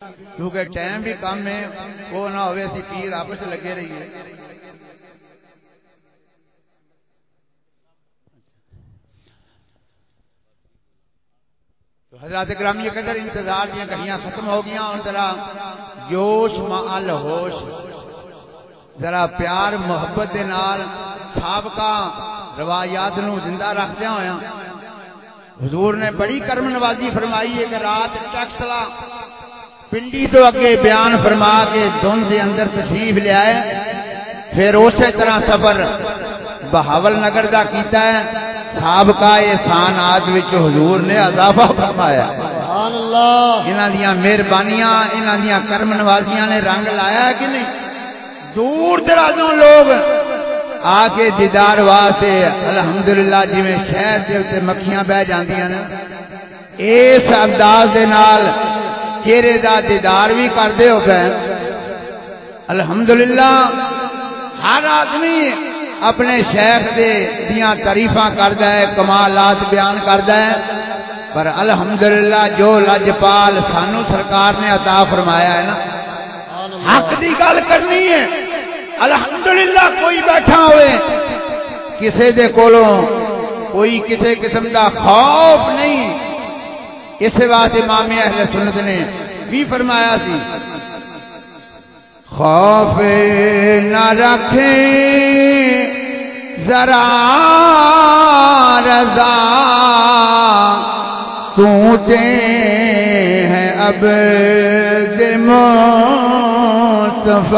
کیونکہ ٹائم بھی کم ہے، وہ نہ ہوئے اسی پیر آپس لگے رہیے۔ حضرات گرامی قدر انتظار دیا، گھڑیاں ختم ہو گیا، اور ذرا جوش، مال ہوش، ذرا پیار، محبت دے نال سابقہ روایات نو زندہ رکھدہ ہویا حضور نے بڑی کرم نوازی فرمائی ہے کہ رات ٹکسلا پنڈی تو اگے بیان فرما کے دن دے اندر تشریف آئے۔ پھر اسی طرح سفر بہاول نگر دا کیتا ہے۔ سابقہ احسان آج وچ حضور نے اضافہ فرمایا۔ سبحان اللہ۔ انہاں دیاں مہربانیاں انہاں دیاں کرم نوازیاں نے رنگ لایا کہ نہیں؟ دور درازوں لوگ آ کے دیدار واسطے الحمدللہ جویں شہر دے اوتے مکھیاں بہ جاندیاں نے۔ اس انداز دے نال چہرے دا دیدار بھی کردے ہو گئے۔ الحمدللہ، ہر آدمی اپنے شیخ دے دیاں تعریفاں کردا ہے، کمالات بیان کردا ہے۔ پر الحمدللہ، جو لجپال سانو سرکار نے عطا فرمایا ہے نا، حق دی گل کرنی ہے۔ الحمدللہ، کوئی بیٹھا ہوئے، کسے دے کولوں کوئی کسے قسم دا خوف نہیں۔ اس بات امام اہل سنت نے بھی فرمایا سی۔ خوف نہ رکھے ذرا رضا تو دے ہے اب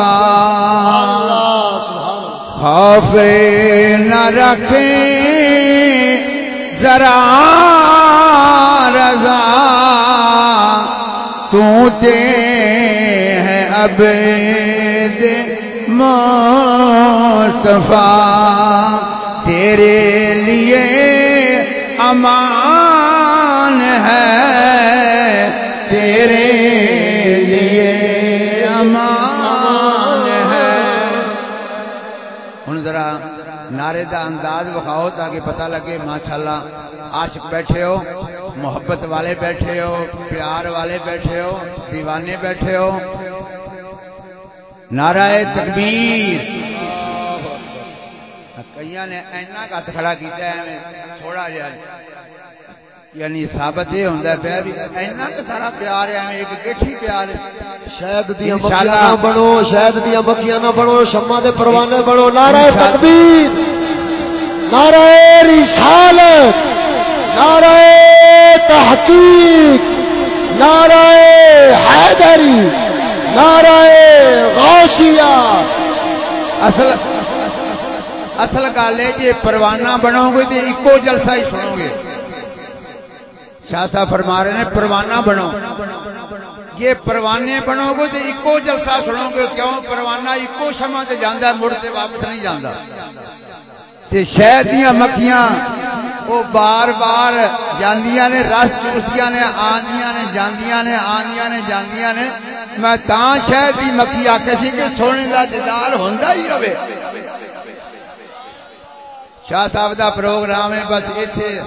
اللہ خوف نہ رکھے ذرا رضا تو ہے اب دے مصطفیٰ۔ تیرے لیے امان ہے۔ نعرے دا انداز بخاؤ تاکہ پتہ لگے ماشاءاللہ عاشق بیٹھے ہو محبت والے بیٹھے ہو پیار والے بیٹھے ہو دیوانے بیٹھے ہو۔ نعرہ تکبیر۔ کئی نے اینا کا کھڑا کیتا ہے تھوڑا جہا۔ یعنی ثابت یہ ہوتا ہے پیا بھی اینا سارا پیار ہے ایک گٹھی پیار ہے۔ شہد دیا مکھیاں نہ بنو شہد دیا مکھیاں نہ بنو شمع دے پروانے بنو۔ نعرہ تکبیر۔ نعرہ رسالت، نعرہ تحقیق، نعرہ حیدری، نعرہ غوثیہ۔ اصل اصل گل ہے جی پروانہ بنو گے تو ایکو جلسہ ہی سنو گے شاہ صاحب فرما رہے ہیں پروانہ بنو یہ پروانے بنو گے تو ایکو جلسہ سنو گے کیوں؟ پروانہ ایکو شمع سے جانا ہے، مڑ سے واپس نہیں جانا تے شہد دیا مکھیاں وہ بار بار جاندیاں نے، رس چوسدیاں نے، آندیاں نے، جاندیاں نے، آندیاں نے، جاندیاں نے۔ میں تاں شہد دی مکھی آکھے سی کہ سونے دا دیدار ہوندا ہی رہے۔ شاہ صاحب دا پروگرام ہے، بس ایتھے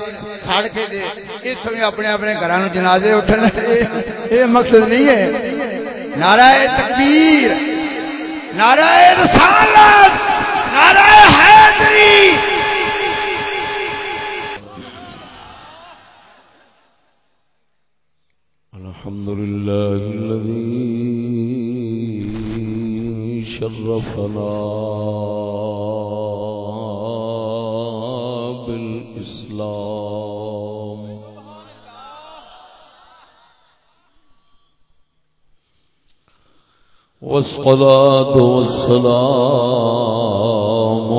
کھڑ کے دے۔ ایتھوں ہی اپنے اپنے گھراں نوں جنازے اٹھن۔ یہ مقصد نہیں ہے۔ نعرہ تکبیر، نعرہ رسالت۔ نعرہ حیدری الحمد لله الذي شرفنا بالإسلام. والصلاة والسلام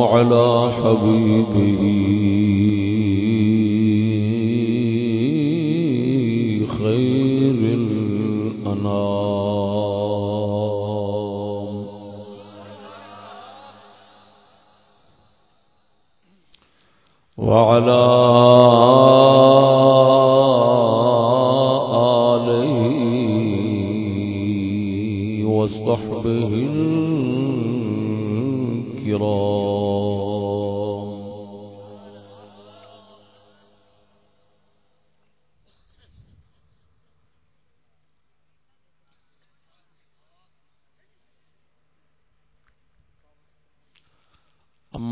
على حبيبه خير الأنام. وعلى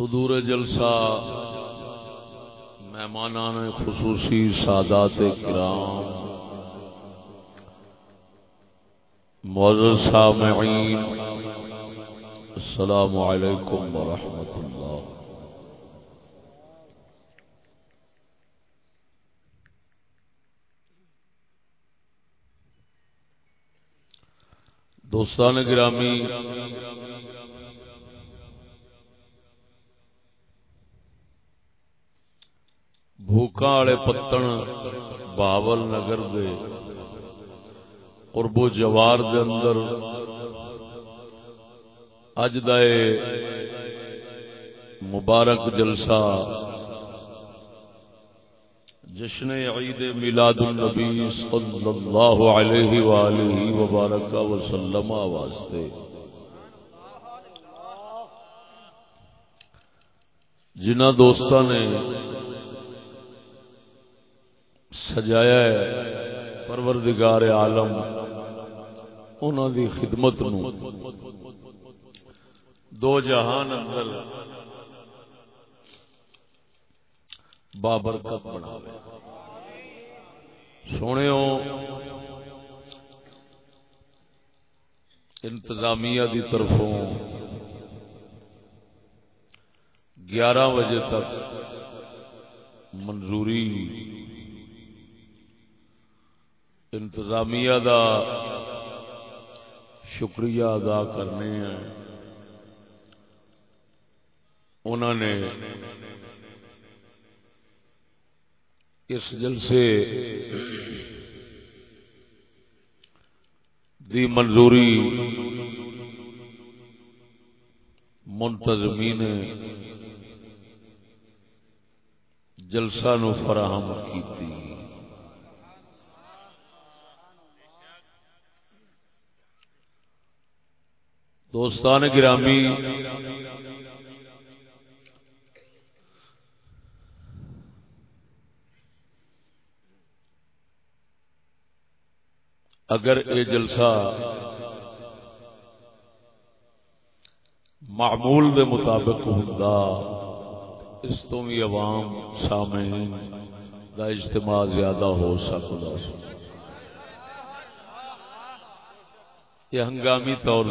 صدور جلسہ مہمانان خصوصی سادات کرام معزز سامعین السلام علیکم ورحمۃ اللہ۔ دوستان گرامی بھوکا والے پتن باول نگر دے قرب و جوار دے اندر۔ اج دے مبارک جلسہ جشن عید میلاد النبی صلی اللہ علیہ وآلہ وبارک وسلم واسطے۔ جنہ دوستاں نے سجایا ہے، پروردگار عالم انہوں دی خدمت نو۔ دو جہان اندر بابرکت بنا سونے انتظامیہ دی طرفوں گیارہ بجے تک منظوری انتظامیہ دا شکریہ ادا کرنے ہیں۔ انہوں نے اس جلسے دی منظوری منتظمین جلسہ نو فراہم کیتی۔ دوستان گرامی، اگر یہ جلسہ معمول دے مطابق ہوں اس تو بھی عوام سامعین دا اجتماع زیادہ ہو سکتا یہ ہنگامی طور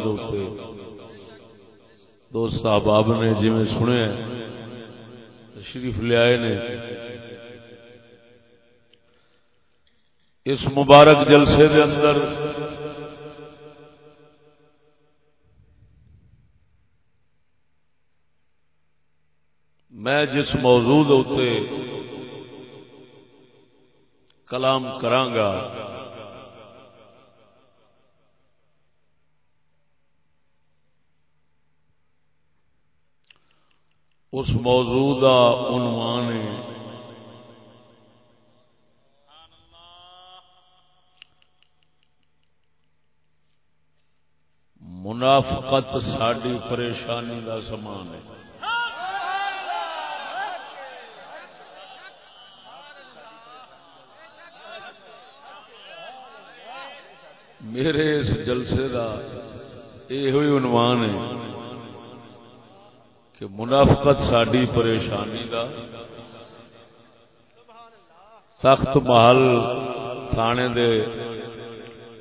دوست احباب نے جی میں سنے تشریف لیا نے۔ اس مبارک جلسے دے اندر میں جس موضوع اتنے کلام کرانگا اس موضوع کا عنوان ہے۔ منافقت ساری پریشانی کا سامان ہے۔ میرے اس جلسے کا یہ عنوان ہے۔ کہ منافقت ساری پریشانی دا۔ سخت محل تھانے دے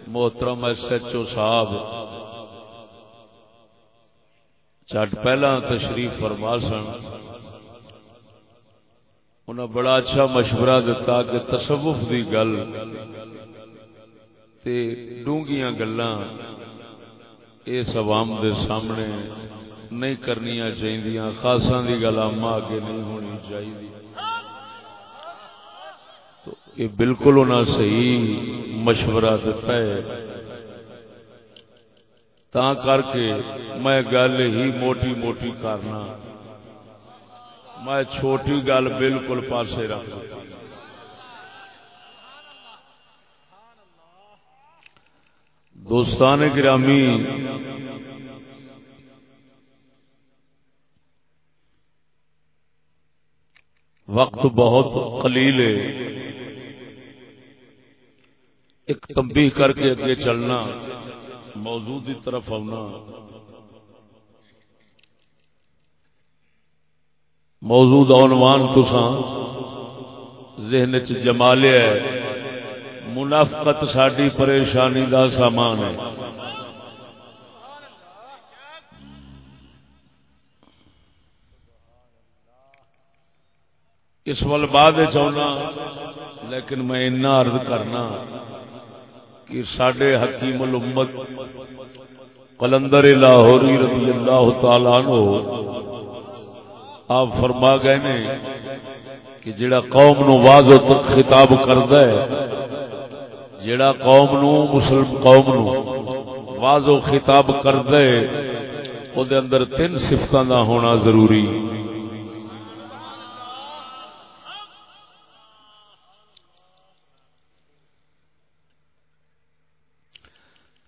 محترم ایس ایچ او صاحب۔ چٹ پہلا تشریف فرما سن۔ انہیں بڑا اچھا مشورہ دیتا کہ تصوف دی گل تے ڈونگیاں گلاں اس عوام دے سامنے نہیں کرنی چاہیے خاصا کی گل آما آگے نہیں ہونی چاہیے تو یہ بالکل انہیں صحیح مشورہ دیتا ہے۔ تا کر کے میں گل ہی موٹی موٹی کرنا۔ میں چھوٹی گل بالکل پاسے رکھ دوستان گرامی وقت بہت قلیل ہے۔ ایک تنبیہ کر کے اگے چلنا، موضوع کی طرف آنا موجود عنوان تسان ذہن چ جما لیا منافقت ساری پریشانی کا سامان ہے۔ اس وال بعد چاہنا لیکن میں اتنا عرض کرنا کہ سڈے حکیم الامت قلندر لاہوری رضی اللہ تعالی عنہ، آپ فرما گئے نے کہ جڑا قوم نو واض خطاب کردا ہے، جڑا قوم نو مسلم قوم نو واض خطاب کردا ہے، او دے اندر تین صفتاں دا ہونا ضروری۔ ہے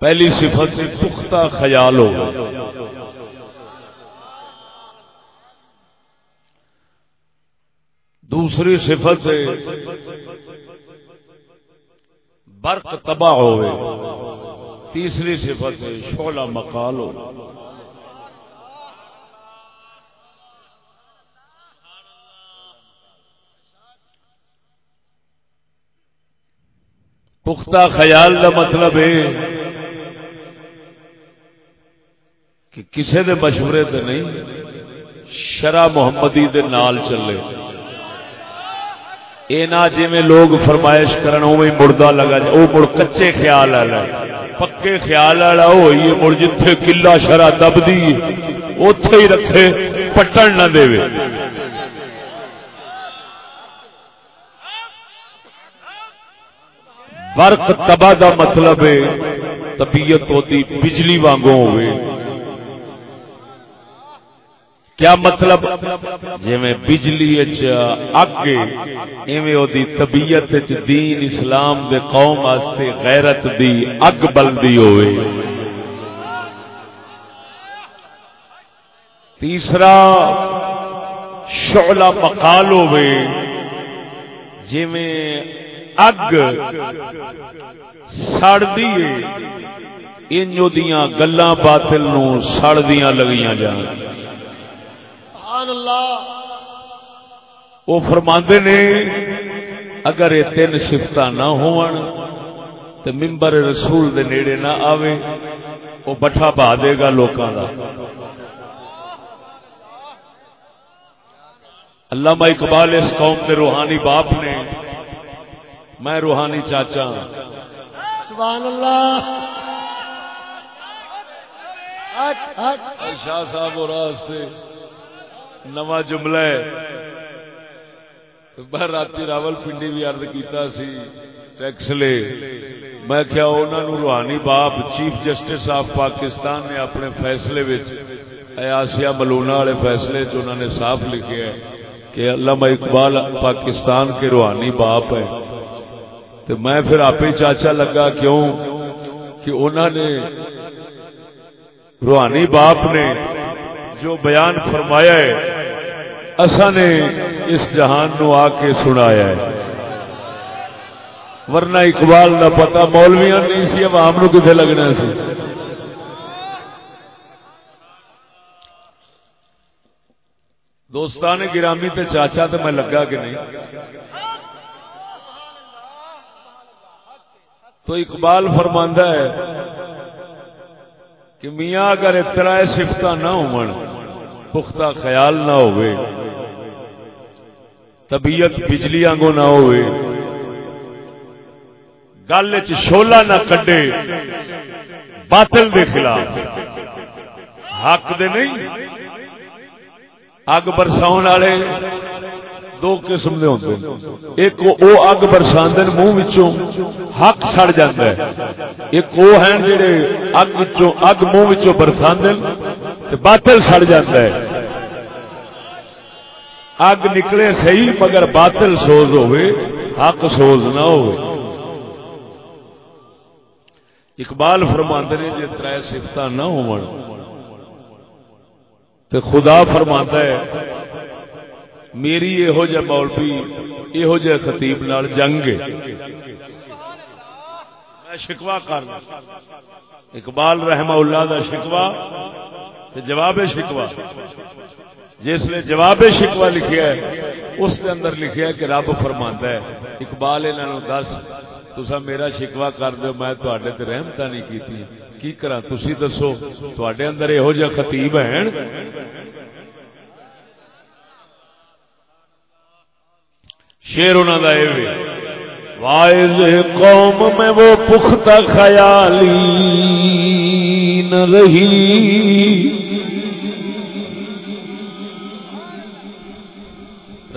پہلی صفت سے پختہ خیال ہو دوسری صفت سے برق تباہ ہوئے تیسری صفت سے شولا مکال ہو پختہ خیال کا مطلب ہے کہ کسے دے مشورے تے نہیں، شرع محمدی دے نال چلے۔ اے نہ جی میں لوگ فرمائش کرن او مردہ لگا جائے او مڑ کچے خیال والا پکے خیال والا ہوئی مڑ جتھے کلا شرع دب دی، اوتھے ہی رکھے، پٹن نہ دے برق تباہ دا مطلب ہے، طبیعت ہوتی بجلی وانگوں ہوئے۔ کیا مطلب؟ جی بجلی اگ ایویں دی طبیعت دین اسلام دے قوم واسطے غیرت دی اگ بلدی ہوئے۔ تیسرا، شعلہ مقال ہوئے۔ جی اگ سڑ دیے انجو دیاں گلاں باطل نو سڑ لگیاں جان۔ وہ فرماندے نے اگر یہ تین سفت نہ ہون تو ممبر رسول دے نیڑے نہ آوے وہ بٹھا پا دے گا لوکاں دا۔ علامہ اقبال اس قوم کے روحانی باپ نے میں روحانی چاچا سبحان اللہ۔ شاہ صاحب اور راستے نواں جملہ ہے۔ میں رات راول پنڈی بھی ارد کیتا سی ٹیکس لے۔ میں کیا انہوں نے روحانی باپ چیف جسٹس آف پاکستان نے اپنے فیصلے آسیا ملونا والے فیصلے چ انہوں نے صاف لکھے ہے کہ علامہ اقبال پاکستان کے روحانی باپ ہے تو میں پھر آپ ہی چاچا لگا کیوں کہ انہوں نے روحانی باپ نے جو بیان فرمایا ہے اصا نے اس جہان نو آ کے سنایا ہے۔ ورنہ اقبال کا پتا مولویا نہیں سی، عوام نو کتنے لگنا سی؟ دوستان گرامی تے چاچا تو میں لگا کہ نہیں؟ تو اقبال فرماندہ ہے کہ میاں اگر اتنا سفت نہ ہو پختہ خیال نہ ہوئے۔ طبیعت بجلی آنگو نہ ہوئے۔ گل چولا نہ کڈے۔ باطل دے خلاف۔ حق دے نہیں۔ اگ برساؤ والے دو قسم دے ہوتے ایک او اگ برسان منہ حق سڑ جاتا ہے۔ ایک وہ ہیں جڑے اگ اگ منہ برسان باطل سڑ جاتا ہے۔ اگ نکلے صحیح مگر باطل سوز ہوئے، حق سوز نہ ہو اقبال فرماندے نے جی تر سفت نہ ہو خدا فرماتا ہے، میری یہو جہ مولوی یہو جہ خطیب نال جنگ ہے۔ میں شکوا کر اقبال رحمہ اللہ دا شکوا جواب شکوا جس نے جواب شکوا لکھیا ہے، اس کے اندر لکھیا ہے کہ رب فرماندا ہے۔ اقبال انہوں دس تسا میرا شکوا کر دو میں تے تے رحمت نہیں کیتی۔ کی کرا تسی دسو تے اندر یہو جہ خطیب ہیں۔ شیر انہوں کا یہ وائز قوم میں وہ پختہ خیالی نہ رہی۔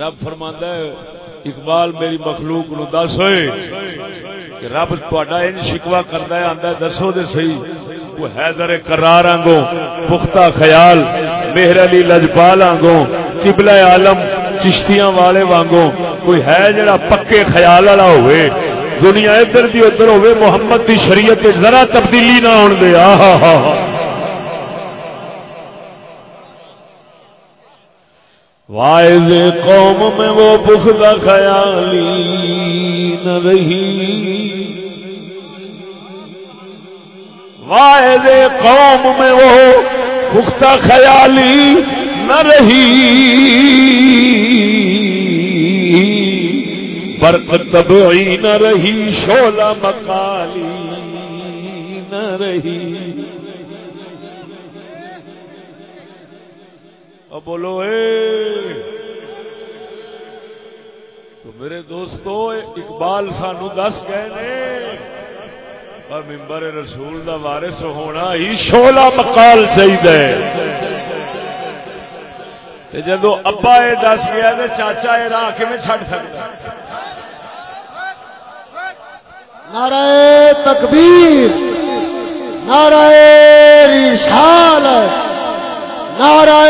رب فرماندہ ہے، اقبال میری مخلوق نو دس ہوئے کہ رب تھوڑا ان شکوا کرتا ہے، آندا دسو دے صحیح۔ وہ حیدر کرار آنگو پختہ خیال، مہر علی لجپال آنگو قبلہ عالم چشتیاں والے وانگو کوئی ہے جڑا پکے خیال والا ہوئے، دنیا ادھر دی ادھر ہوئے، محمد دی شریعت ذرا تبدیلی نہ ہون دے۔ آہا ہا ہا وائز قوم میں وہ بخلا خیالی نہ رہی۔ وائز قوم میں وہ پختہ خیالی نہ رہی۔ برق تبعی نہ رہی شولا مکالی نہ رہی۔ اب بولو، اے۔ تو میرے دوستو، اقبال سانو دس گئے نے اور ممبر رسول دا وارث ہونا ہی شولا مکال چاہیے جدو ابا یہ دس گیا تو چاچا یہ راہ کم چڈ سکتا؟ نعرہ تکبیر، نعرہ رسالت۔ نعرہ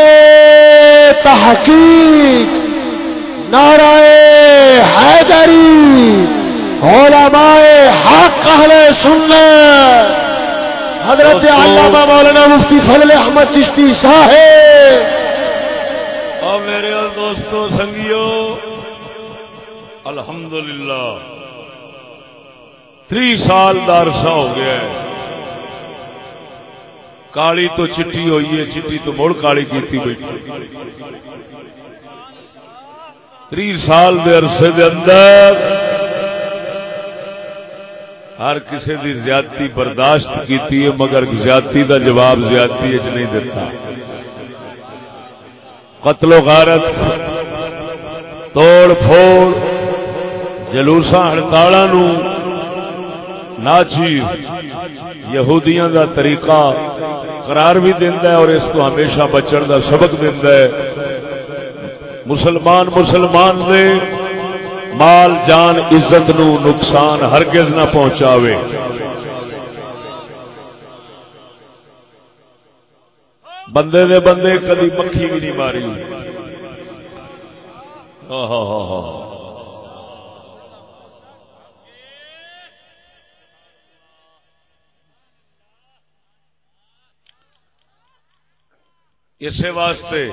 تحقیق نعرہ حیدری علماء حق اہل سنت۔ حضرت علامہ مولانا مفتی فضل احمد چشتی صاحب۔ اور میرے دوستو سنگیو الحمدللہ۔ تری سال دا عرصہ ہو گیا ہے۔ کالی تو چٹی ہوئی ہے چٹی تو مڑ کالی کیتی بیٹھی تری سال دے عرصے دے اندر ہر کسی دی زیادتی برداشت کیتی ہے، مگر زیادتی دا جواب زیادتی اچ نہیں دیتا۔ قتل و غارت، توڑ پھوڑ، جلوساں ہڑتالاں نو ناچیز یہودیاں دا طریقہ قرار بھی دیندا ہے اور اس تو ہمیشہ بچن دا سبق دیندا ہے۔ مسلمان مسلمان دے، مال، جان، عزت نو نقصان ہرگز نہ پہنچاوے۔ بندے دے بندے کدی مکھی بھی نہیں ماری۔ ہاں ہاں ہاں ہاں اسی واسطے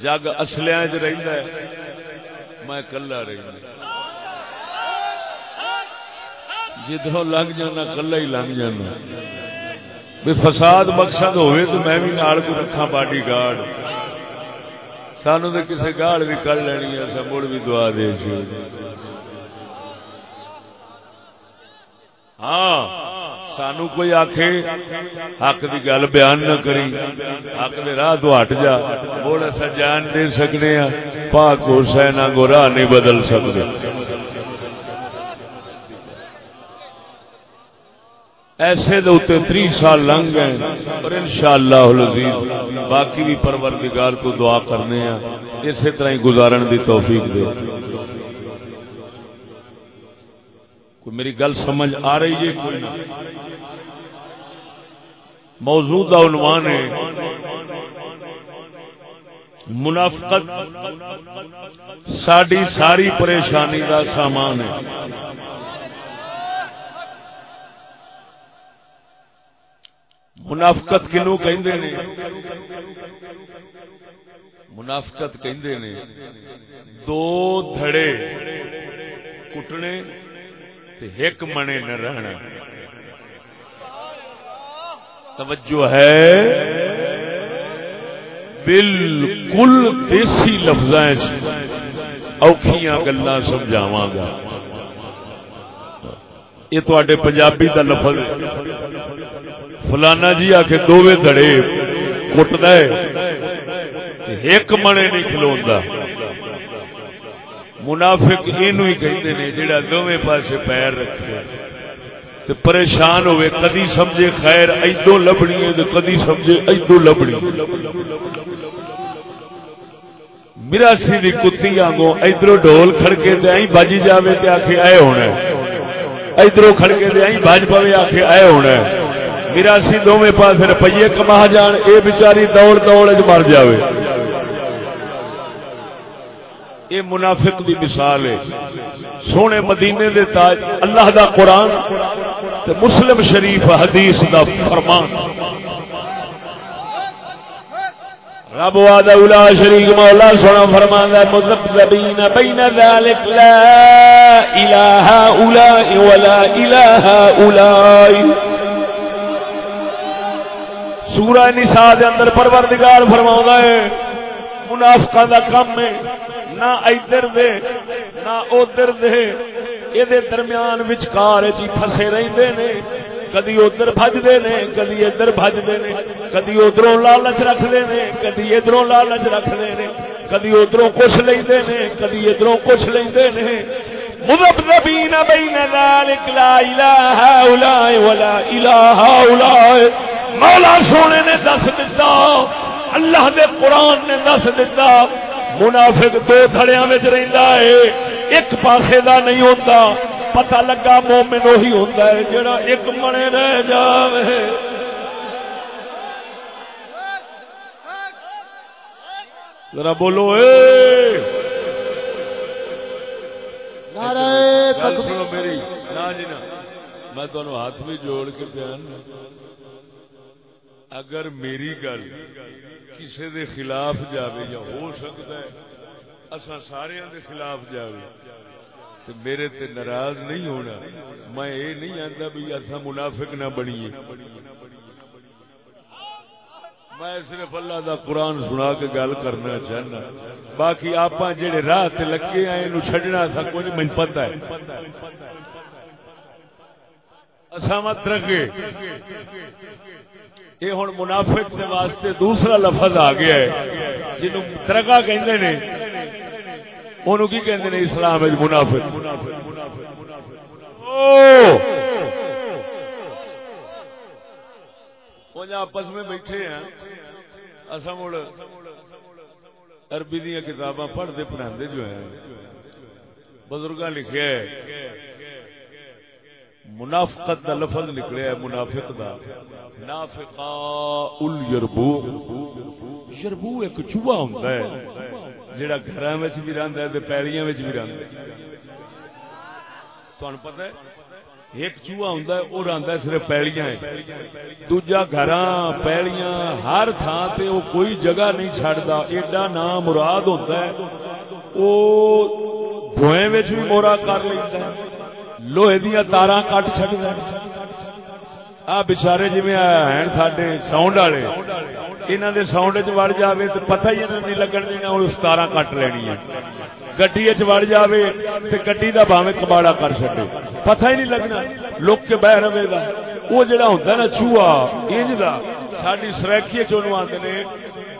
جگ اصلیا میں کلا رہی جدھروں لنگ جانا، کلا ہی لنگ جانا۔ بھی فساد مقصد ہوئے تو میں بھی نال کو رکھا باڈی گارڈ۔ سانو تو کسی گاڑ بھی کر لینی ہے سب مڑ بھی دعا دے ہاں۔ سانو کوئی آخ حق کی گل بیان نہ کری، حق دے راہ تو ہٹ جا مڑ اصا جان دے سکنے ہاں پاک حسین کو راہ نہیں بدل سکتے ایسے دے تری سال لنگ گئے اور ان شاء اللہ باقی بھی پروردگار کو دعا کرنے ہیں اسی طرح ہی گزارن دی توفیق دے۔ کوئی میری گل سمجھ آ رہی ہے کوئی موجودہ عنوان ہے منافقت۔ ساری ساری پریشانی کا سامان ہے۔ منافقت کنو کہ منافقت کہ دو دھڑے کٹنے ایک منے نہ رہنا۔ توجہ ہے۔ بالکل دیسی لفظ اوکھیاں گلا سمجھاوا گا۔ یہ تے پنجابی کا لفظ۔ فلانا جی آ کے دونوں دڑے کٹ ایک منے نہیں کھلوا منافق یہ کہتے جڑا دونوں پاسے پیر رکھے۔ تو پریشان ہوئے کدی سمجھے خیر ادو لبنی ہے تو کدی سمجھے ادو لبنی مراسی دی کتی آگو ادھر ڈول کھڑکے دے آئی بج جاوے تے آخے اے ہونا ادھر کھڑکے دے آئی بج پوے آخے اے ہونا مراسی دونوں پاس روپیے کما جان، اے بیچاری دوڑ دوڑ مر جاوے۔ یہ منافق دی مثال ہے۔ سونے مدینے دے تاج، اللہ دا قرآن تے مسلم شریف حدیث دا فرمان۔ رب وعد اولا شریک مولا سونا فرمان ہے، مذبذبین بین ذالک لا الہ اولائی ولا الہ اولائی۔ سورہ نساء دے اندر پروردگار فرماؤں ہے منافقہ دا کم ہے، نہ ادھر دے، نہ ادھر دے۔ یہ درمیان وچکار جی فسے رہتے نے۔ کدی ادھر بجتے نے، کدی ادھر بجتے نے۔ کدی ادھر لالچ رکھتے ہیں کدی ادھر لالچ رکھتے ہیں کدی ادھر کچھ لیندے نے، کدی ادھر کچھ لیندے نے۔ مذبذبین بین ذالک لا الہ الا ولا الہ الا مولا سونے نے دس دتا اللہ دے قرآن نے دس دتا منافق دو تھڑیا ہے ایک پاسے دا نہیں ہوتا پتہ لگا مومن وہی ہے جڑا ایک منے رہ جاوے۔ ذرا بولو اے! نعرہ تکبیر سنو میری نہ جی نہ میں تمہیں ہاتھ بھی جوڑ کے بیان اگر میری گل کسی دے خلاف جاوے یا ہو سکتا ہے، اساں سارے دے خلاف جاوے تو میرے تے ناراض نہیں ہونا۔ میں یہ نہیں آتا بھی اصا منافق نہ بنیے۔ میں صرف اللہ دا قرآن سنا کے گل کرنا چاہنا۔ باقی آپ جڑے راہ تے لگے ہیں یہ چڈنا تھا کوئی نہیں مجھے پتا ہے۔ اصا مت رکھے۔ یہ ہوں منافق کے واسطے دوسرا لفظ آ گیا ہے، جنہوں ترگا کہ انہوں کی کہندے نے اسلام منافق۔ آپس میں بیٹھے ہیں۔ اسا مڑ عربی دیا کتاباں پڑھتے پڑھاندے جو ہیں۔ بزرگاں لکھیا ہے منافقت دا لفظ نکلیا ہے، منافق دا۔ نافقا الیربو یربو۔ ایک چوہا ہوندا ہے جڑا گھراں وچ بھی رہندا ہے تے پیڑیاں وچ بھی رہندا ہے۔ تانوں پتہ ہے، ایک چوہا ہوندا ہے، او رہندا ہے صرف پیڑیاں ہے دوجا گھراں پیڑیاں ہر تھاں تے او کوئی جگہ نہیں چھڑدا ایڈا نام مراد ہوندا ہے، او دھوئیں وچ بھی مورا کر لیندا ہے۔ لوہے دیا تارا کٹ چڈ آ بچارے جی ہیں ساڈے ساؤنڈ والے انہوں دے ساؤنڈ چ وڑ جائے تو پتہ ہی نہیں لگن دینا اس تارا کٹ لینی ہے گڈی وڑ جائے تو گڈی کا باوے کباڑا کر چڈے پتہ ہی نہیں لگنا لک کے بہ رہے گا وہ جڑا ہوتا نا چوہا، انج کا ساری سرکی چنو آتے نے،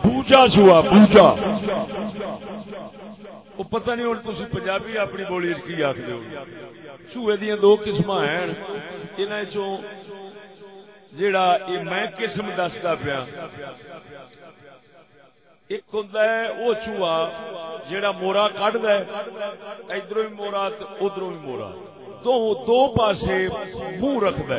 بوجا چوہا، بوجا۔ وہ پتہ نہیں ہوں تھی پنجابی اپنی بولی کی آخر چوہے دیا دو قسم ہیں۔ انہوں جڑا یہ میں قسم دستا پیا، ایک ہوں وہ چوہا جڑا مورا کھد ادھر بھی مورا ادھر بھی مورا۔ دو دو پاسے منہ رکھد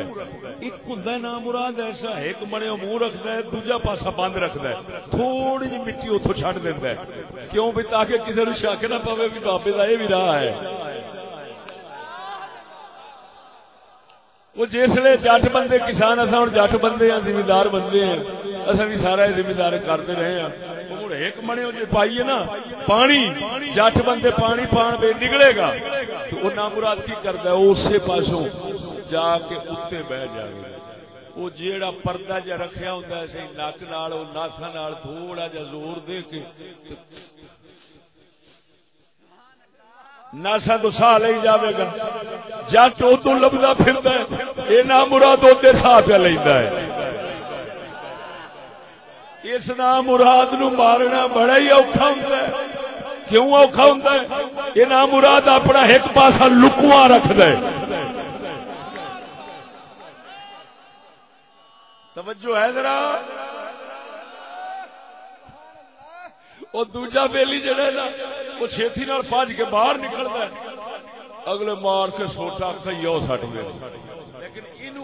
ایک ہوں نا مراد ایسا، ایک بنے منہ رکھد ہے، دوجا پاسا بند رکھد ہے۔ تھوڑی جی مٹی اتو چڈ دینا کیوں بھی تاکہ کسی نے شک نہ پوے بھی بابے کا یہ بھی راہ ہے۔ وہ جسے جٹ بندے، کسان اصا ہوں جٹ بندے ہیں زمیندار بندے ہیں۔ اصا بھی سارا زمیندار کرتے رہے ہیں۔ ایک بنے جی پائیے نا، پانی، جٹ بندے پانی پان پہ نکلے گا۔ تو وہ نامراد کی کرتا ہے؟ اسی پاسوں جا کے اتنے بہ جائے۔ گا وہ جیڑا پردہ جا رکھیا ہوں سی نک نال ناسا نال تھوڑا جا زور دے کے ناسا تو سا لے جاوے گا۔ جٹ ادو لبدا پھردا ہے، یہ نام مراد ادے سا پہ لینا ہے۔ اس نام مراد نو مارنا بڑا ہی اوکھا ہوندا ہے۔ کیوں اوکھا ہوندا ہے؟ یہ نام مراد اپنا ایک پاسا لکواں رکھدا ہے۔ توجہ ہے ذرا۔ وہ دوجا بیلی جڑا ہے نا، وہ چھتی نال پج کے باہر نکلتا ہے۔ اگلے مار کے سوٹا کئی سٹ گئے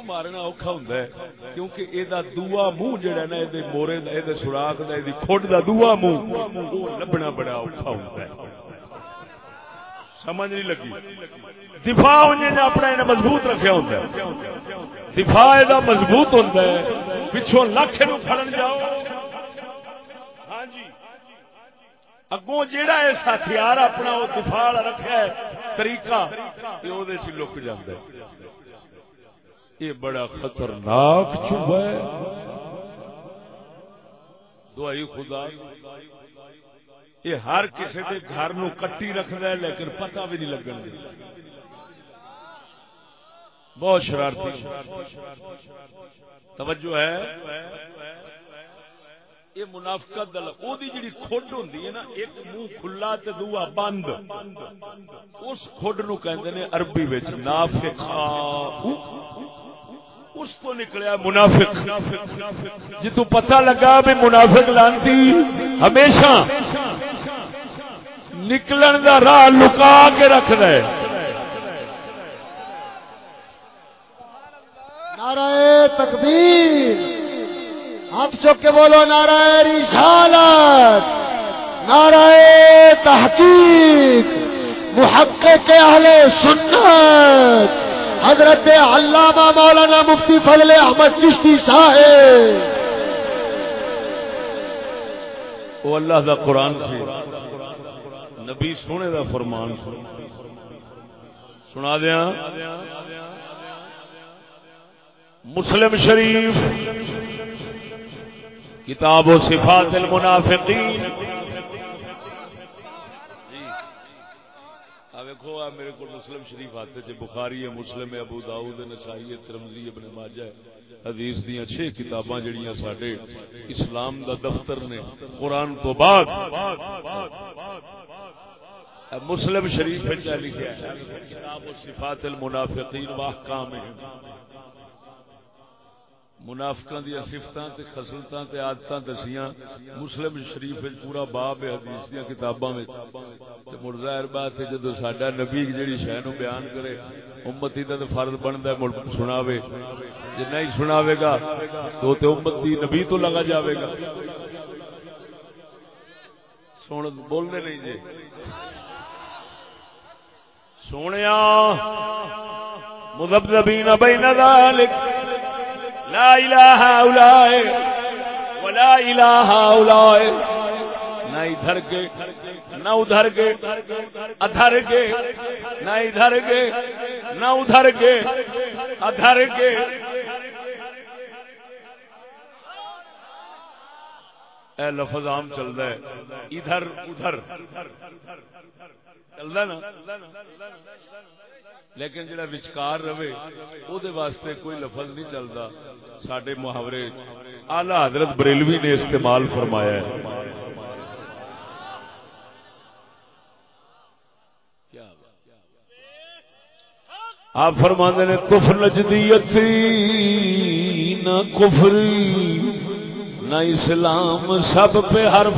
لیکن مارنا اوکھا ہوندا ہے، کیونکہ اے دا دوا منہ جڑا نا اے مورے دا اے سوراخ دا اے کھڈ دا دوا منہ، وہ لبنا بڑا اوکھا ہوندا ہے۔ سمجھ نہیں لگی؟ دفاع انہیں اپنا انہیں مضبوط رکھا ہوتا ہے۔ دفاع دا مضبوط ہوتا ہے۔ پچھوں لکھ نو پھڑن جاؤ۔ ہاں جی۔ اگوں جیڑا ہے ہتھیار اپنا، وہ دفاع رکھا ہے، طریقہ یہ لک جاتا ہے۔ یہ بڑا خطرناک چوبا ہے۔ دعائی خدا۔ یہ ہر کسی کے گھر نو کٹی رکھد ہے، لیکن پتہ بھی نہیں لگن دے۔ بہت شرارتی۔ توجہ ہے۔ یہ منافقت دل او دی جڑی کھڈ ہوندی ہے نا، ایک منہ کھلا تے دوسرا بند۔ اس کھڈ نو کہندے نے عربی وچ نافقا اس تو نکلیا منافق۔ جی تو پتہ لگا بھی منافق لانتی۔ ہمیشہ نکلن دا راہ لکا کے رکھ دے۔ نعرہ تکبیر۔ ہاتھ چک کے بولو نعرہ رسالت۔ نعرہ تحقیق۔ محقق اہل سنت۔ حضرت علامہ مولانا مفتی فضل احمد چشتی صاحب۔ وہ اللہ دا قرآن سے نبی سونے دا فرمان سے سنا دیا۔ مسلم شریف۔ کتاب و صفات المنافقین۔ ویکو آ میرے کو مسلم شریف آتے تھے جی بخاری ہے، مسلم ہے، ابو داؤد نسائی ہے ترمزی ابن ماجہ ہے۔ حدیث دیا چھ کتاباں جڑیاں ساڈے اسلام دا دفتر نے قرآن تو بعد مسلم شریف لکھا ہے۔ کتاب و صفات المنافقین، واحکام واحکامہم منافقاں دی صفتاں تے خصلتاں تے عادتاں دسیاں مسلم شریف وچ پورا باب ہے، حدیث دی کتاباں وچ۔ تے مڑ ظاہر بات ہے، جدوں ساڈا نبی جڑی شے نو بیان کرے، امتی دا تے فرض بندا ہے، مڑ سناوے۔ جے نہیں سناوے گا، تو تے امت دی نبی تو لگا جاوے گا۔ سن بولنے نہیں جی۔ سونیا مذبذبین بین ذالک۔ لا الہ اولائے ولا الہ اولائے نہ ادھر کے نہ ادھر کے ادھر کے نہ ادھر کے نہ ادھر کے ادھر کے اے لفظ عام چلتا ہے ادھر ادھر چلتا نا لیکن جڑا وچکار رہے او دے واسطے کوئی لفظ نہیں چلتا سڈے محاورے آلہ حضرت بریلوی نے استعمال فرمایا ہے۔ آپ فرماندے نے، کفر نجدیت نہ کفری نہ اسلام، سب پہ حرف۔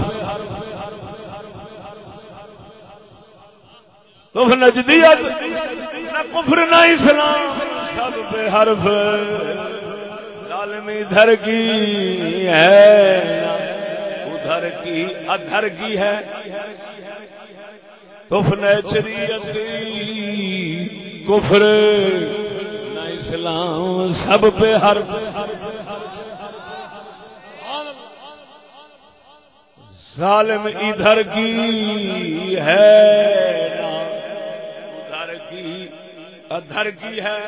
کفر نجدیت، نہ کفر، نہ اسلام۔ سب پہ حرف۔ ظالم ادھر کی ہے، ادھر کی ادھر کی ہے۔ کف نیچریت کفر، نہ اسلام، سب پہ حرف۔ ظالم ادھر کی ہے ادھر کی ہے؟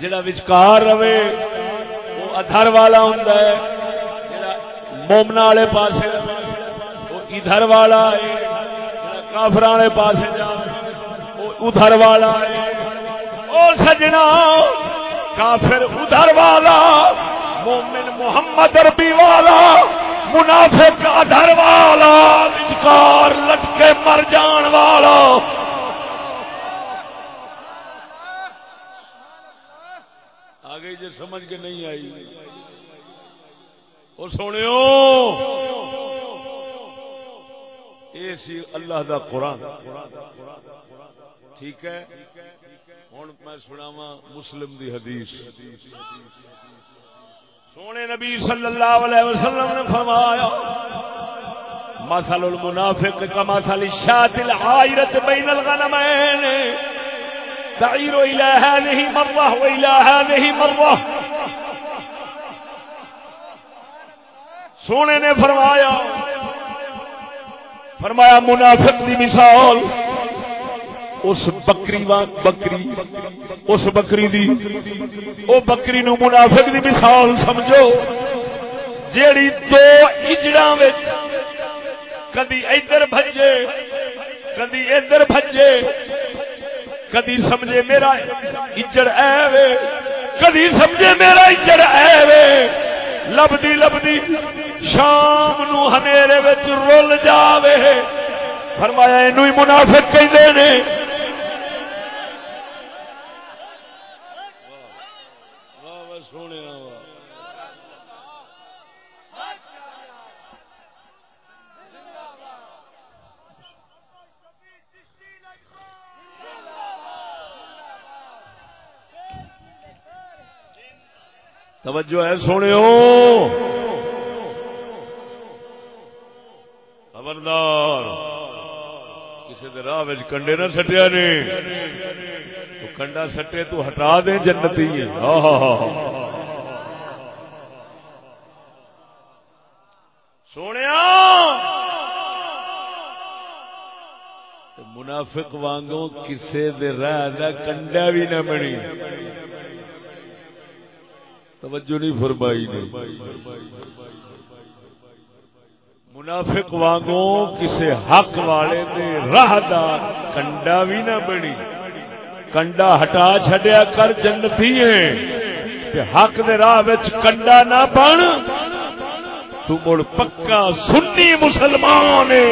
جڑا وچکار رہے، وہ ادھر والا ہوں مومنا والے پاس وہ ادھر والا ہے کافر والے پاس جا، وہ ادھر والا ہے۔ او سجنا، کافر ادھر والا، مومن محمد ربی والا، منافق ادھر والا، وچکار لٹکے مر جان والا۔ گئی جی سمجھ کے نہیں آئی۔ وہ سونے یہ سی اللہ دا قرآن۔ ٹھیک ہے؟ ہوں میں سناوا مسلم دی حدیث۔ سونے نبی صلی اللہ علیہ وسلم نے فرمایا، مثل المنافق كمثل الشاة العائرة بين الغنمين۔ تعير إلى هذه مرة وإلى هذه مرة. سونے نے فرمایا فرمایا منافق دی مثال، اس بکری بکری، اس بکری دی، او بکری نو منافق دی مثال سمجھو، جیڑی دو اجڑا کدی ادھر بھجے، کدی ادھر بھجے کدی سمجھے میرا اجڑ اے کدی سمجھے میرا اجڑ اے لبدی لبدی شام نو ہنیرے وچ رول جاوے۔ فرمایا اینو ہی منافق کہندے نے۔ توجہ ہے سونے خبردار۔ کسی دے راہ کنڈے نہ سٹیا نے۔ تو کنڈا سٹے تو ہٹا دے جنتی۔ ہے ہاں ہاں ہاں سونے منافق وانگوں کسے دے راہ دا کنڈا بھی نہ بنی۔ توجہ نہیں فرمائی نے۔ منافق وانگوں کسے حق والے دے راہ دا کنڈا بھی نہ بنی۔ کنڈا ہٹا چھڈیا کر جنتی ہے کہ حق دے راہ وچ کنڈا نہ بن۔ تو مڑ پکا سنی مسلمان ہے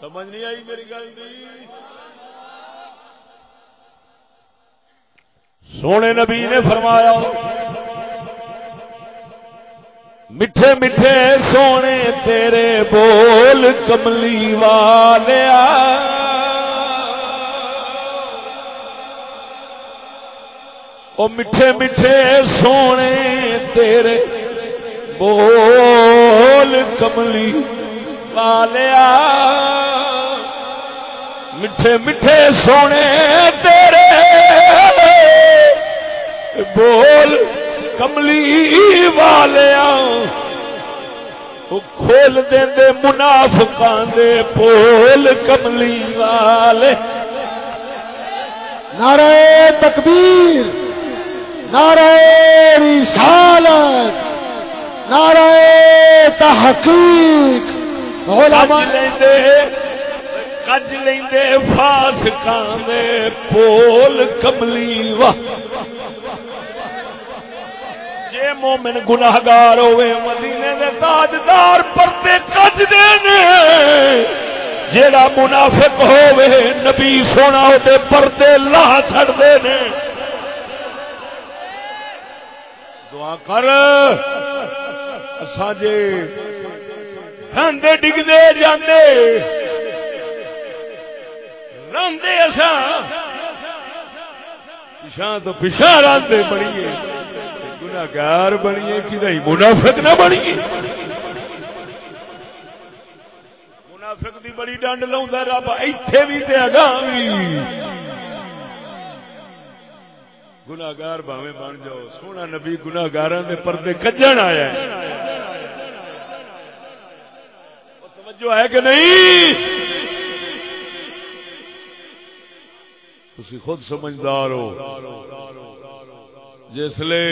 سمجھ نہیں آئی میری گل دی؟ سونے نبی نے فرمایا، میٹھے میٹھے سونے تیرے بول کملی والیا او میٹھے میٹھے سونے تیرے بول کملی والیا میٹھے میٹھے سونے تیرے بول کملی والیا۔ کھول دے دے منافقان دے بول کملی والے۔ نعرہ تکبیر نعرہ رسالت نعرہ تحقیق۔ علماء لیندے کج لیندے فاسقاں دے پول کملی وا جے مومن گناہگار ہوئے مدینے دے تاجدار پردے کج دے نے جیڑا منافق ہوئے نبی سونا ہوتے پردے لاہ چھڑ دے نے دعا کر ساجے رندے ڈگدے جاندے رندے اسا پچھا تو پچھا رندے بڑیے گناگار بنیے کہ نہیں منافق نہ بنیے. منافق دی بڑی ڈنڈ لاؤں رب ایتھے بھی تے اگاں بھی گناگار باوے بن جاؤ۔ سونا نبی گناگار دے پردے کجن آیا ہے؟ توجہ ہے کہ نہیں؟ تھی خود سمجھدار ہو۔ جسلے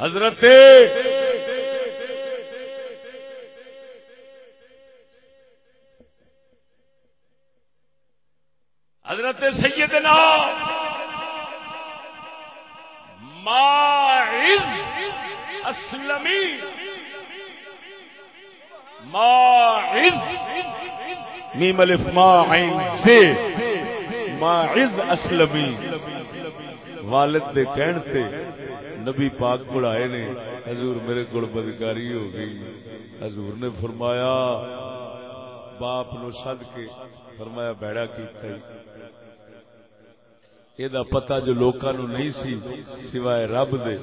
حضرت حضرت سیدنا ماعز اسلمی ماعز میم الف ما عین سے ماعز اسلمی والد دے کہن تے نبی پاک کو آئے نے، حضور میرے کو بدکاری ہو گئی۔ حضور نے فرمایا، باپ نو سد کے فرمایا بیڑا کیتا یہ پتا جو لوکاں نو نہیں سی، سوائے رب دے،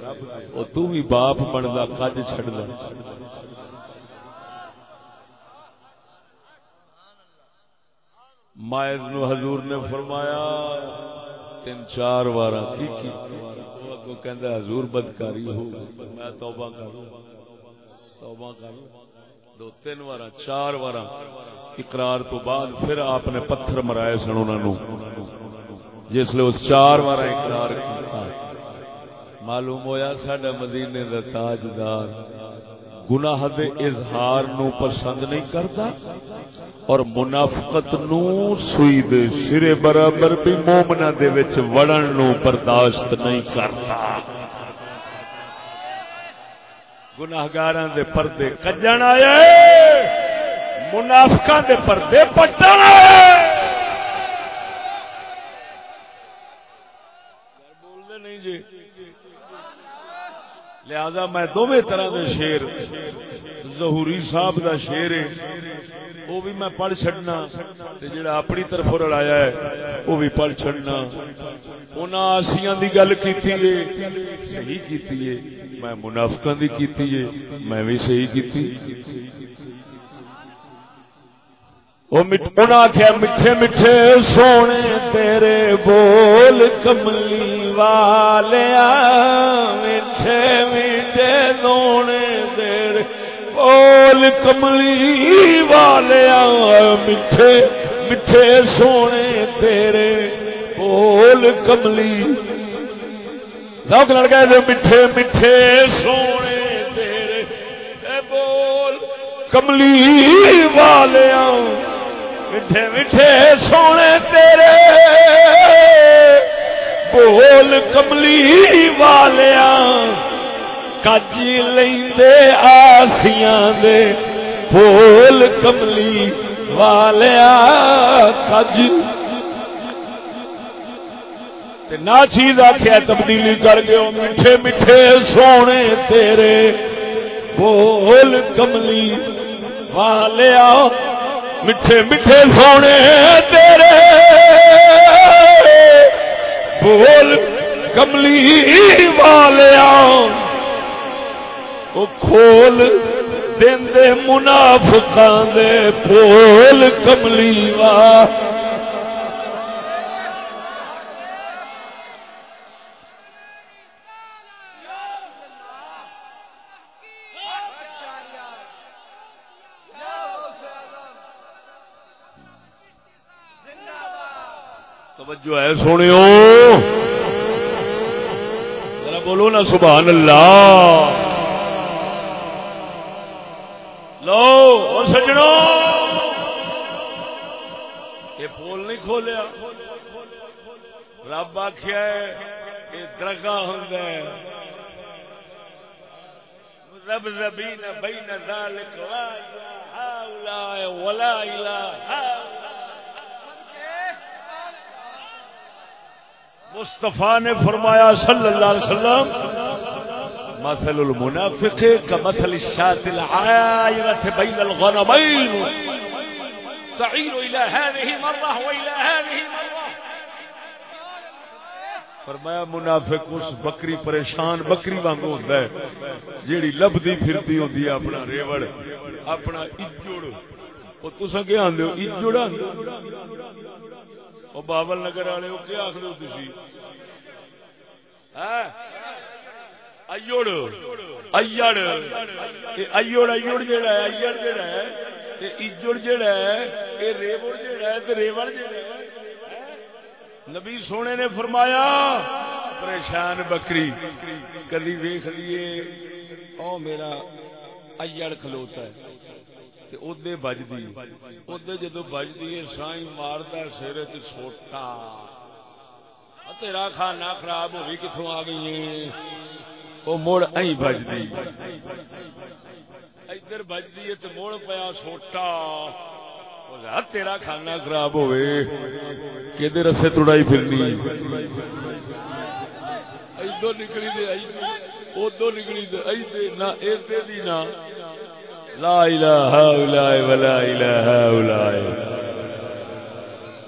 او تو بھی باپ بندا، کج چھڑدا مائز نو حضور نے فرمایا، تین چار وار کی کی؟ اگو کہندا حضور بدکاری ہو میں توبہ کروں۔ توبہ کروں۔ دو تین وار چار وار اقرار تو بعد پھر آپ نے پتھر مرائے سن انہوں جس لیے اس چار وار اقرار کیتا۔ معلوم ہویا ساڈا مدینے دا تاجدار گناہ دے اظہار نو پسند نہیں کرتا اور منافقت نو سوئی دے سرے برابر بھی مومنا دے وچ وڑن نو برداشت نہیں کرتا۔ گناہگاراں دے پردے کجن آئے؟ منافقاں دے پردے پٹن آئے بولدے نہیں جی لہذا میں دونوں طرح دے شیر ظہوری صاحب دا شیر ہے۔ وہ بھی میں پڑھ چڈنا جڑا اپنی طرف رڑایا ہے، وہ بھی پڑھ چڈنا انہاں آسیاں دی گل کیتی ہے، صحیح کیتی ہے۔ میں منافقہ دی کیتی ہے، میں بھی صحیح کیتی۔ انہیں آخیا میٹھے میٹھے سونے تیرے بول کملی والیا میٹھے میٹھے سونے تیرے بول کملی والیا میٹھے میٹھے سونے تیرے بول کملی۔ سب لڑ میٹھے میٹھے سونے تیرے بول کملی والیا میٹھے میٹھے سونے تیرے، بول کملی والیا کج لے آسیاں دے، بول کملی والیا کج نہ چیز آخیا تبدیلی کر گئے میٹھے میٹھے سونے تیرے، بول کملی والیا میٹھے میٹھے سونے تیرے۔ بول کملی والیا۔ وہ کھول دے منافقان دے۔ بول کملی وال توجہ ہے سونے ذرا بولو نا، سبحان اللہ۔ لو، اور سجڑوں یہ پول نہیں کھولیا۔ رب آخیا یہ درگاہ ہوں رب زبین بین ذالک ولا الہ مصطفیٰ نے فرمایا صلی اللہ علیہ وسلم، مثل المنافق كمثل الشاة العائرة بين الغنمين. تعير إلى هذه مرة وإلى هذه مرة فرمایا منافق اس بکری پریشان بکری وانگ ہوتا ہے، جیڑی لبدی پھرتی ہوتی ہے اپنا ریوڑ، اپنا اجڑ وہ تسا کیا آندے ہو؟ اجڑ آندے وہ بابل نگر والے، وہ کیا آخر تھی ایوڑ ایڑ ایوڑ ایوڑ جڑا ہے ایڑ جڑا ہے اجڑ جڑا ہے، یہ ریوڑ جڑا ہے تو ریوڑ جڑا ہے۔ ہاں؟ نبی سونے نے فرمایا، پریشان بکری، کدی ویخ لیے، او میرا ایڑ کھلوتا ہے۔ تے ادے بجتی ادے جدو بجتی ہے سائی مارتا سر چوٹا تیرا کھانا خراب ہوئی کتوں آ گئی وہ مڑ ائی بجتی ادھر بجتی ہے تو مڑ پیا سوٹا تیرا کھانا خراب ہوئے کہ رسے توڑائی پھرنی ادو نکلی دے ادو نکلی دے نہ ادے دی نہ لا الہ الا ولا الہ الا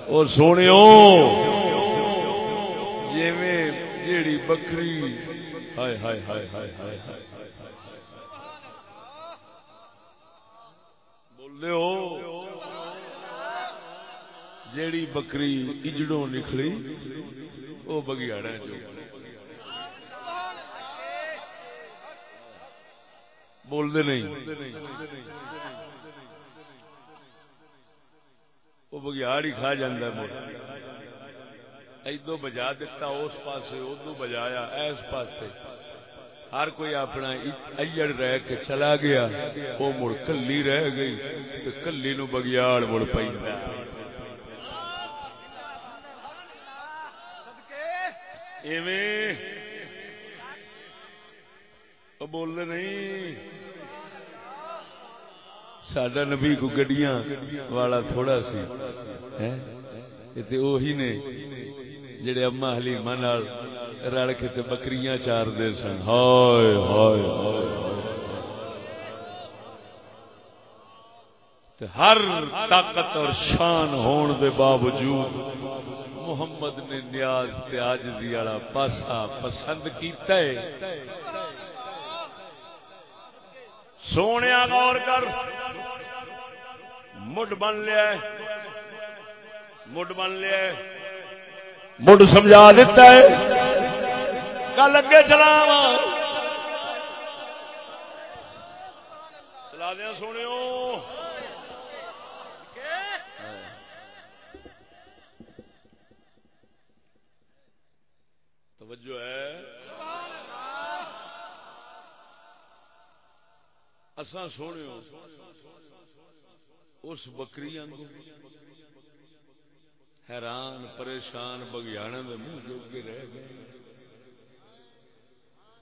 اور سونیو جویں جیڑی بکری، ہائے ہائے ہائے ہائے ہائے ہائے بول ہو، جیڑی بکری اجڑوں نکلی، وہ بگیاڑا جو۔ بول دے نہیں وہ بگیاڑ ہی کھا جانا ادو بجا دیتا اس پاس ادو بجایا اس پاس ہر کوئی اپنا اجڑ رہ کے چلا گیا وہ مڑ کلی رہ گئی تو کلی نو بگیاڑ مڑ پی ایویں بولنے نہیں۔ سڈا نبی کو گڈیاں والا تھوڑا سی اوہی نے جڑے اما حلیما رل کے بکریاں چار دے سن۔ ہائے ہائے ہر طاقت اور شان ہون دے باوجود محمد نے نیاز تے آجزی والا پاسا پسند کیتا ہے۔ سونے غور کر۔ مڈ بن لیا مڈ بن لیا مڈ سمجھا دیتا ہے۔ کل اگے چلا چلا دیا سونے توجہ ہے۔ اساں سونے اس بکری حیران پریشان بگیانے میں منہ جو کے رہ گئے۔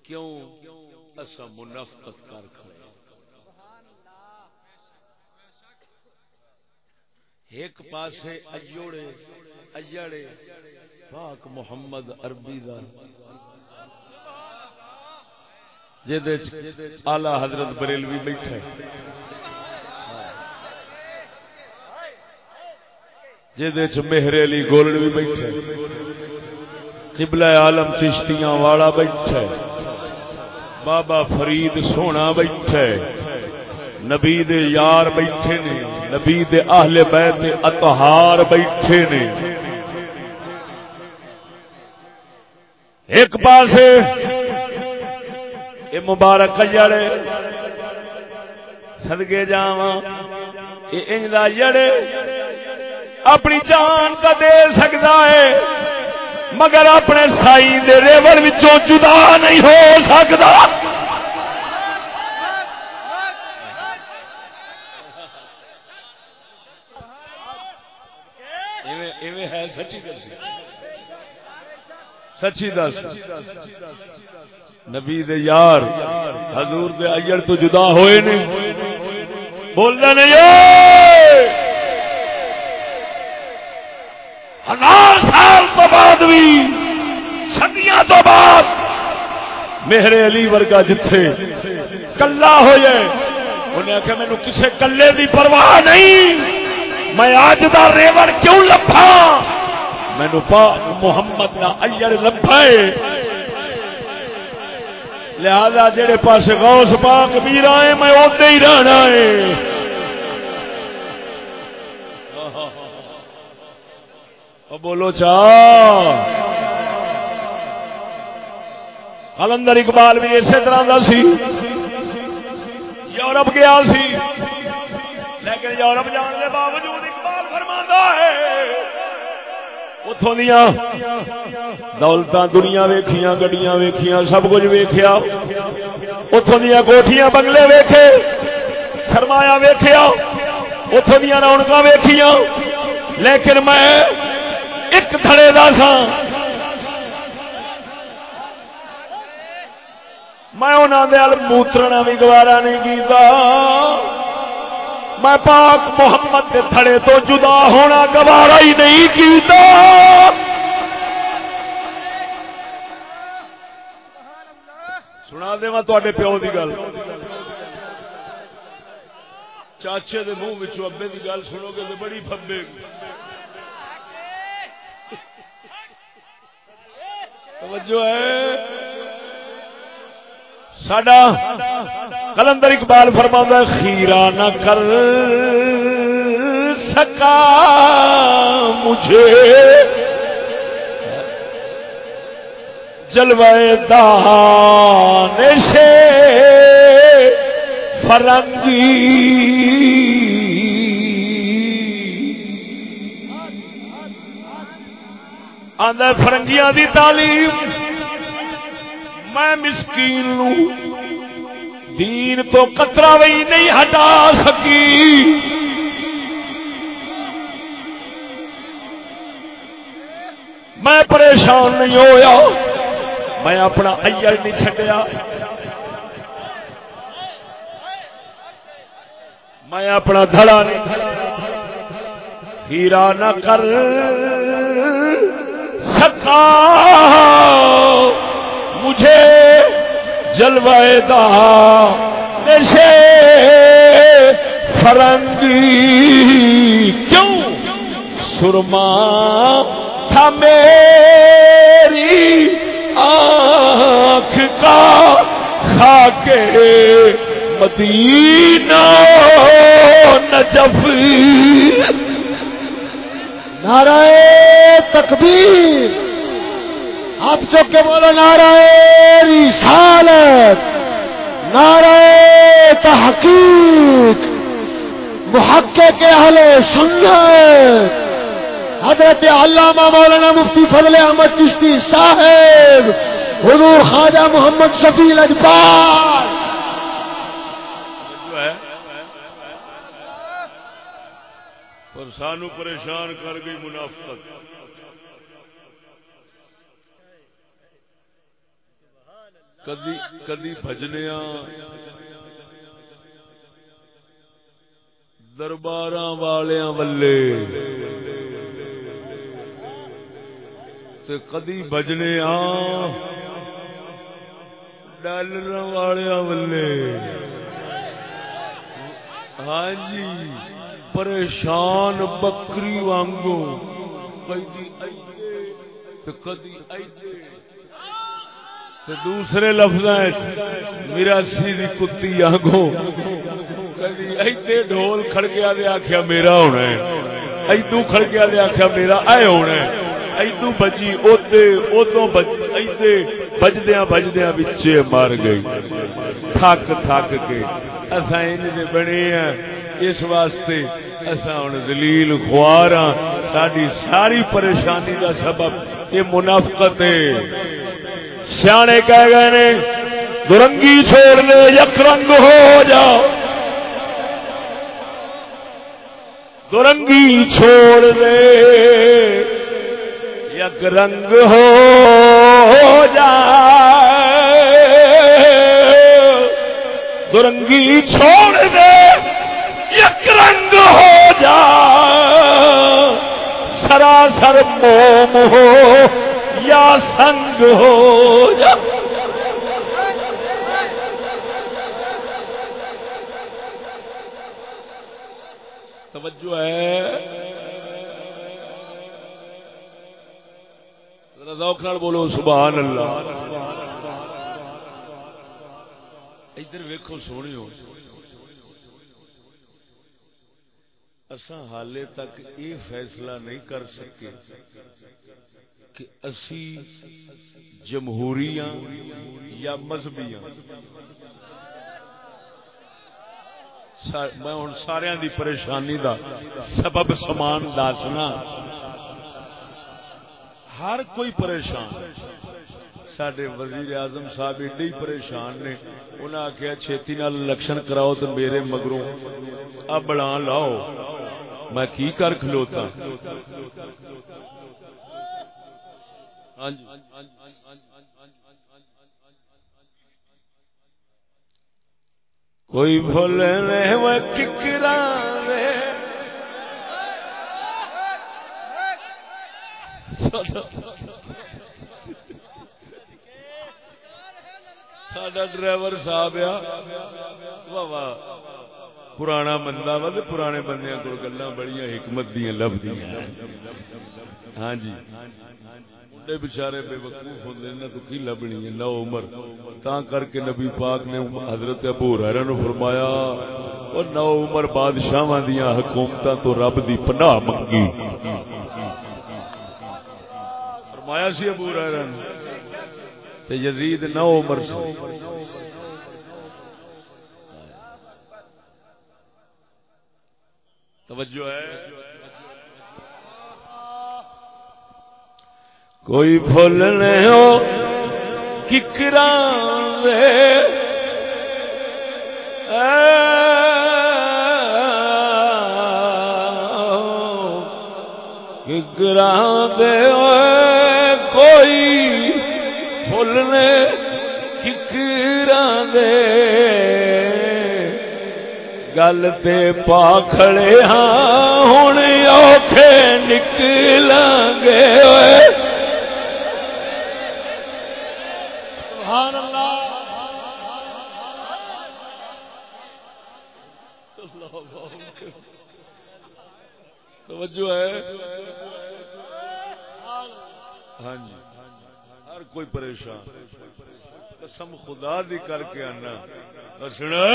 کیوں اصا منافقت کر کھڑے ایک پاسے اجوڑے اجڑے پاک محمد عربی دا آلہ حضرت بریلوی بیٹھے جدے مہر علی گولڈ بھی بیٹھے قبلہ عالم چشتیاں والا بیٹھے بابا فرید سونا بیٹھے نبی دے یار بیٹھے نے۔ نبی دے اہل بیت اطہار بیٹھے نے۔ ایک پاس یہ مبارک جڑے سدگے جا جڑے اپنی جان کا دے سکتا ہے، مگر اپنے سائی دے ریور وچوں جدا نہیں ہو سکتا سچی دس سچی دس۔ نبی دے یار، حضور دے ایڑ تو جدا ہوئے نہیں بولنا نہیں ہزار سال تو بعد بھی سدیاں تو بعد میرے علی ورگا جتھے کلا ہو جائے انہیں آخیا مینو کسے کلے دی پرواہ نہیں۔ میں آج دا ریور کیوں لبھا مینو پا محمد کا ایڑ لبھا لہذا جڑے پاس غوث پاک میرا ہے میں ادے ہی رہنا ہے۔ بولو چا۔ کلندر اقبال بھی اسی طرح کا سی۔ یورپ گیا سی۔ لیکن یورپ جان کے باوجود اقبال فرما ہے۔ اتوں دیا دولت دنیا ویخیا گڈیاں ویخیا سب کچھ ویخیا اتوں دیا کوٹیاں بنگلے ویخے سرمایا ویخیا اتوں دیا رونق ویخیا لیکن میں ایک تھڑے دا سا۔ میں انہوں نے موترنا بھی گوارا نہیں کیتا۔ میں پاک محمد کے تھڑے تو جدا ہونا گوارا ہی نہیں کیتا۔ سنا دے میں تے پیو کی گل۔ چاچے دے منہ ابے کی گل سنو گے تو بڑی فبے توجہ ہے۔ سڈا کلندر اقبال فرما خیرا نہ کر سکا مجھے جلوے دان سے فرنگی آدھا فرنگیاں دی تعلیم میں مسکین نو دین تو قطرہ بھی نہیں ہٹا سکی۔ میں پریشان نہیں ہویا۔ میں اپنا ایل نہیں چڈیا میں اپنا دھڑا نہیں ہیرا نہ کر سکا۔ مجھے جلوائے نشے فرنگی کیوں؟ سرما تھا میری آنکھ کا کھا کے مدینہ نجف۔ نعرہ تکبیر۔ ہاتھ چوک کے بولو نعرہ رسالت، نعرہ تحقیق، محقق کے اہل سنت۔ حضرت علامہ مولانا مفتی فضل احمد چشتی صاحب، حضور خواجہ محمد شفیع اجبار اور سانو پریشان کر گئی منافقت۔ کدی کدی بجنیا دربار والیاں ولے تے کدی بجنے آ ڈالر والے ولے۔ ہاں جی پریشان بکری وانگو کدی ایدے تے کدی ایدے تے دوسرے لفظ میرا سی کتی آگو کدی ایدے ڈھول کھڑکیا دے آخیا میرا ہونا ہے ایدو کھڑکیا دے آخیا میرا اے ہونا ہے ایدو بجی اوتے، اوتوں بجی ایدے بجدیاں بجدیاں بچے مار گئی۔ تھک تھک کے اساں ان دے بنے ہیں اس واسطے اساں ہن ذلیل خوار ہاں۔ ساری پریشانی دا سبب یہ منافقت ہے۔ سیانے کہہ گئے نے، درنگی چھوڑ دے یک رنگ ہو جاؤ. درنگی چھوڑ دے یک رنگ ہو جائے درنگی چھوڑ دے، یک رنگ ہو جا سراسر موم ہو یا سنگ ہو جا۔ توجہ ہے۔ ذوق نال بولو، سبحان اللہ۔ ادھر ویکو سونے ہو۔ اسا حالے تک یہ فیصلہ نہیں کر سکے۔ کہ اسی جمہوریاں یا مذہبیاں۔ میں ہوں سارا دی پریشانی دا سبب سمان دسنا ہر کوئی پریشان۔ سڈے وزیر اعظم صاحب ایڈے ہی پریشان نے انہیں آخیا چھتی نال الیکشن کراؤ تو میرے مگروں اب بڑا لاؤ۔ میں کی کر کھلوتا؟ ہاں جی۔ کوئی بولے وہ ککرا ساڈا ڈرائیور صاحب واہ واہ۔ پرانا بندہ وا تو پرانے بندے کو گلا بڑی حکمت دیا لبدی ہاں جی۔ بڑے بچارے بے وقوف ہوں تو کی لبنی ہے؟ نو عمر۔ تا کر کے نبی پاک نے حضرت ابو ہرا نو فرمایا، اور نو عمر بادشاہ دیا حکومت تو رب دی پناہ منگی۔ فرمایا سی ابو ہرا تے یزید نو عمر سے۔ توجہ ہے۔ کوئی بھولنے ہو ککرا ککرا دے گل تے پاکھڑے ہاں ہوں اوکھے گے سبحان اللہ توجہ ہے۔ ہاں جی۔ ہر ہر کوئی پریشان۔ قسم خدا دی کر کے آنا۔ سنا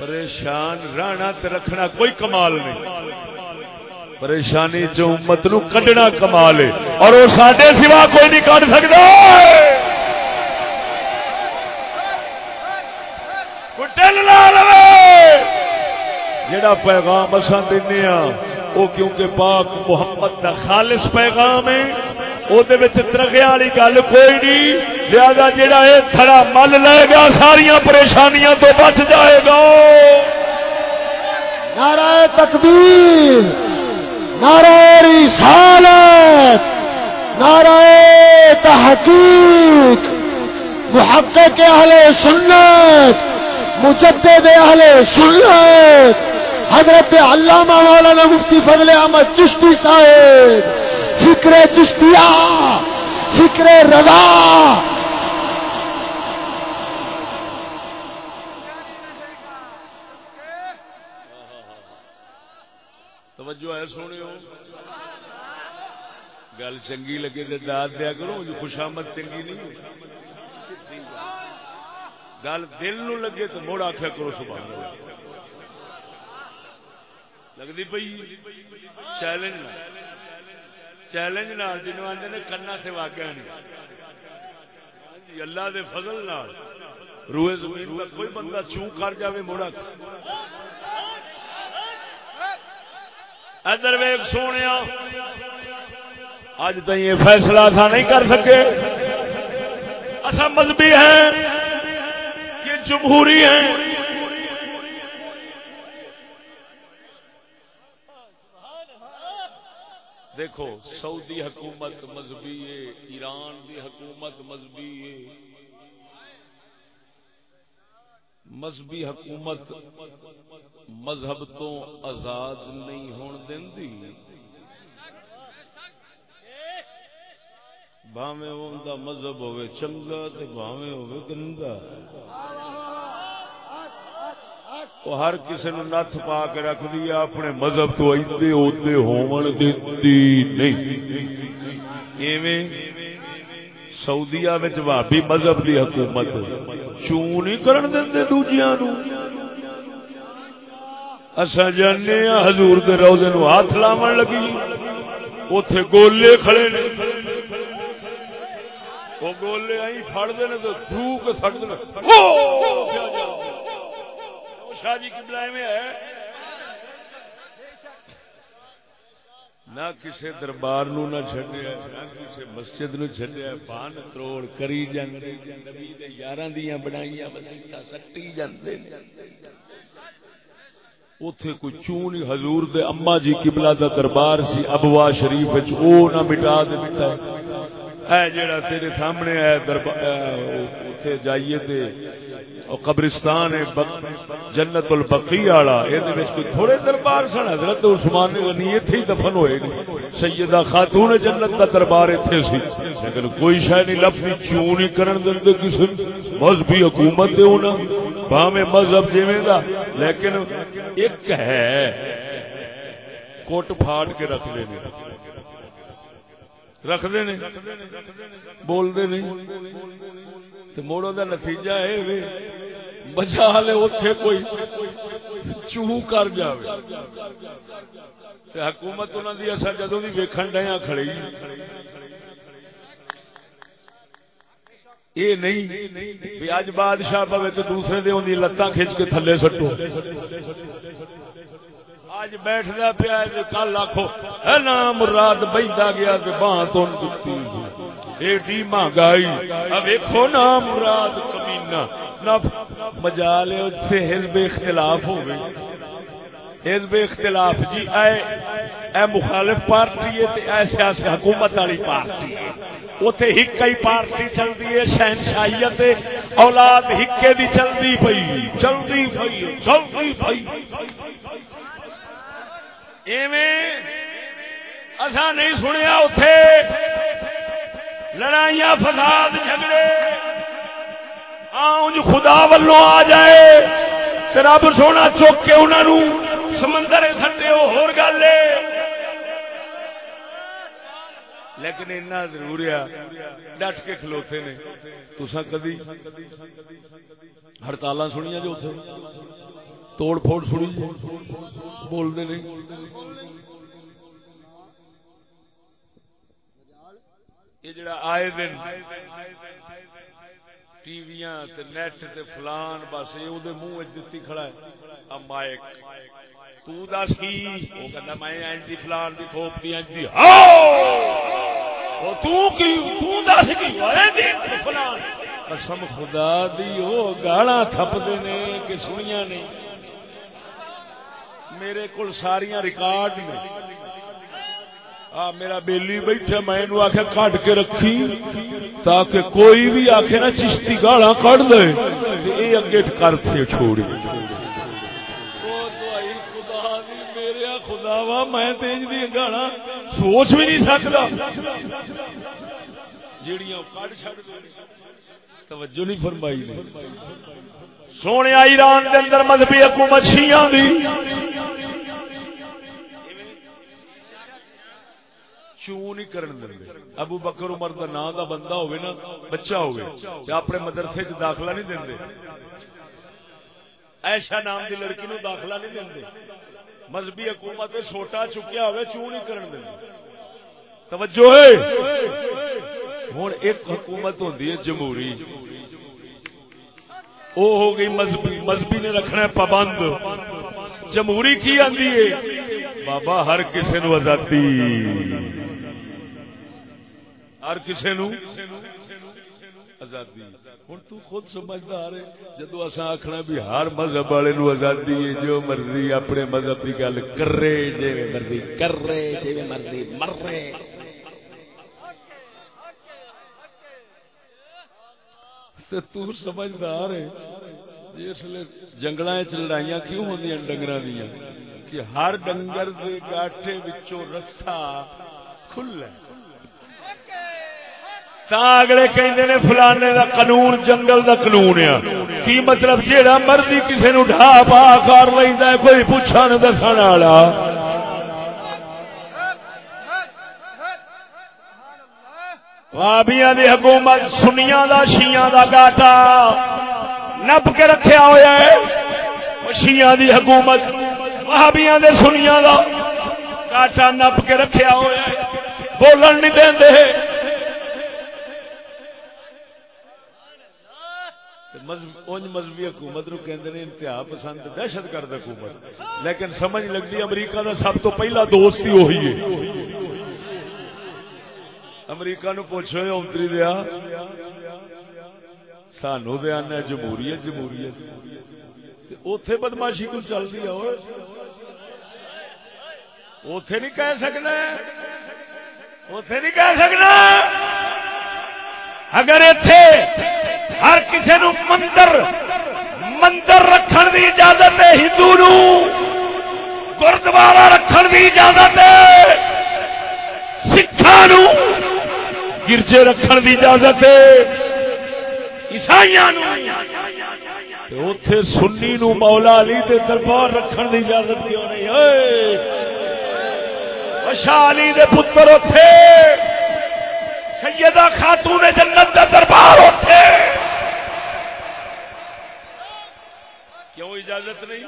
پریشان، رہنا تے رکھنا کوئی کمال نہیں۔ پریشانی چ امت نو کڈنا کمال ہے۔ اور وہ سڈے سوا کوئی نہیں کڈ سکتا جڑا پیغام اصا دینا وہ کیونکہ پاک محمد کا خالص پیغام ہے۔ وہ ترگے والی گل کوئی نہیں لہذا جڑا یہ تھڑا مل لے گا ساریا پریشانیاں تو بچ جائے گا نعرہ تکبیر نعرہ رسالت نعرہ تحقیق محقق اہل سنت مجدد اہل سنت حضرت علامہ مولانا مفتی فضل احمد چشتی صاحب فکر چشتیا فکر رضا۔ توجہ ہے، سونے گل چنگی لگے تو داد دیا کرو، جو خوشامد چنگی نہیں گل دل نو لگے تو موڑ آخیا کرو، سبحان اللہ۔ لگتی پی چیلنج چیلنج نال جنوب آدھے نے کنا سے واقعہ نہیں۔ ہاں جی، اللہ دے فضل نال۔ روئے زمین پر کوئی بندہ چوں کر جاوے موڑا۔ ادھر ویگ سونے اج تھی یہ فیصلہ تھا نہیں کر سکے۔ اصا مذہبی ہیں کہ جمہوری ہیں۔ دیکھو، سعودی حکومت مذہبی ہے، ایران دی حکومت مذہبی ہے۔ مذہبی حکومت مذہب تو آزاد نہیں ہون دینی۔ بھاویں ان مذہب ہوے چنگا تے بھاویں ہوے گندا۔ وہ ہر کسی نو نت پا کے رکھ دیا، اپنے مذہب تو ادے ادے ہون دیتی نہیں۔ ایویں سعودیا بھابی مذہب دی حکومت چوں نہیں کرن دے دوجیاں نو اصا جانے حضور دے روزے نو ہاتھ لاون لگی۔ اوتھے گولے کھڑے نے۔ وہ گولے آئی فڑ دے تو دھو کے سٹ دے شاہ جی قبلہ میں ہے۔ نہ کسی دربار نو نہ چڈیا نہ کسی مسجد نو چڈیا پان تروڑ کری جاندے نبی دے یاراں دیاں بنائیاں مسجداں سٹی جاندے اوتھے کوئی چون حضور دے اما جی قبلہ دا دربار سی ابوا شریف وچ، او نہ مٹا دتا ہے اے جیڑا تیرے سامنے ہے دربار اوتھے جائیے تے۔ قبرستان ہے جنت البقی والا۔ یہ تھوڑے دربار سن، حضرت عثمان غنی اتنے ہی دفن ہوئے گی سیدہ خاتون جنت کا دربار اتنے سی۔ لیکن کوئی شاید نہیں لفظ کیوں نہیں کرن دے کسی مذہبی حکومت دے ہونا باہمیں مذہب جیویں دا۔ لیکن ایک ہے، کوٹ پھاڑ کے رکھ لینے۔ رکھ دے بول دے نہیں موڑوں کا نتیجہ ہے بچا لے اتے کوئی چوہ کر جائے حکومت انہوں کی اصا جدو بھی ویکن ڈیا کھڑی یہ نہیں بھی اج بادشاہ پوے تو دوسرے دے ان لتاں کھچ کے تھلے سٹو۔ اج بیٹھ بیٹھدا پیا کل آخو نام مراد بہتا گیا بان تو ایڈی مہنگائی ویکو نا مراد کمینا نہ مجا لے حزب اختلاف ہو حزب اختلاف جی اے اے مخالف پارٹی ہے تے اے سیاسی حکومت والی پارٹی ہے اوتھے ہکا ہی پارٹی چلدی ہے شہنشاہیت اولاد ہکے دی چلدی پئی۔ چلدی پئی چلدی پئی۔ ایویں اسا نہیں سنیا اوتھے۔ لڑائیاں، فساد، جھگڑے۔ آؤں خدا ولو آ جائے۔ رب سونا چوک کے انہوں سمندر سٹے ہو گل لیکن اتنا ضرور ہے، ڈٹ کے کھلوتے نے۔ تسا کدی ہڑتال سنیا جو اتنے توڑ پھوڑ سنی جی۔ بولتے نہیں۔ یہ جڑا آئے دن ٹی وی نیٹ تے فلان بس یہ منہ دتی کھڑا ہے۔ مائک۔ تو دس کی؟ وہ کہنا میں اینٹی فلان دی کھوپ دی اینٹی وہ تو کی؟ تو دس کی؟ فلان۔ قسم خدا دی، وہ گالا تھپدے نے کہ سنیاں نہیں میرے کول ساریاں ریکارڈ نے آ میرا بیلی بیٹھا میں آخیا کٹ کے رکھی تاکہ کوئی بھی آخ نا چشتی گالا کٹ دے یہ اگے کر تھے چھوڑی خدا وا میں گالا سوچ بھی نہیں سکتا جیڑیاں توجہ نہیں فرمائی سونے ایران کے اندر مذہبی حکومت شیعہ دی۔ چوں نہیں کرن دے۔ ابو بکر عمر دا نام دا بندہ ہوئے نا، بچہ ہوئے، تے اپنے مدرسے وچ داخلہ نہیں دیندے ایشا نام دی لڑکی نو داخلہ نہیں دیندے مذہبی حکومت تے چھوٹا چکیا ہوئے، چوں نہیں کرن دے۔ توجہ ہے۔ ہن ایک حکومت ہوندی ہے، جمہوری۔ او ہو گئی مذہبی مذہبی نے رکھنا ہے پابند۔ جمہوری کی آندی ہے۔ بابا، ہر کسی نو آزادی۔ ہر کسی نو آزادی۔ ہوں تو خود سمجھدار ہے جدو اصا آخنا بھی ہر مذہب والے نو آزادی ہے، جو مرضی اپنے مذہب کی گل کر رہے جی مرضی کر رہے جی مرضی مر رہے تو سمجھدار ہے۔ اس لیے جنگل لڑائیاں کیوں ہوندی ڈنگر دیا کہ ہر ڈنگر کے گاٹھے رستہ کھلا اگلے کہ فلانے دا قانون جنگل دا قانون ہے۔ کی مطلب جہاں مرضی کسی نو ڈھا پا کر لینا کوئی پوچھا نہ دس والا۔ وابیاں دی حکومت سنیا دا شیاں دا گاٹا نپ کے رکھیا ہوا ہے۔ شیاں دی حکومت وابیاں دے سنیا دا گاٹا نپ کے رکھیا ہوا ہے۔ بولن نہیں دے مذہبی حکومت نو کہ انتہا پسند، دہشت گرد حکومت۔ لیکن سمجھ لگتی امریکہ دا سب تو پہلا دوست ہی وہی ہے۔ امریکہ نو پوچھو اتری دیا؟ سانو دیا جمہوریت جمہوریت۔ اتے بدماشی کو چلتی ہے؟ اتے نہیں کہہ سکنا اتے نہیں کہہ سکنا۔ اگر اتے ہر کسی نو مندر مندر رکھن دی اجازت ہے، ہندو نو گردوارا رکھن دی اجازت ہے۔ سکھا نو گرجے رکھن دی اجازت اتے سنی نو مولا علی دے دربار رکھن دی اجازت کیوں نہیں۔ شاہ علی دے پتر اتے سیدہ خاتون جنت کا دربار اٹھے کیوں اجازت نہیں؟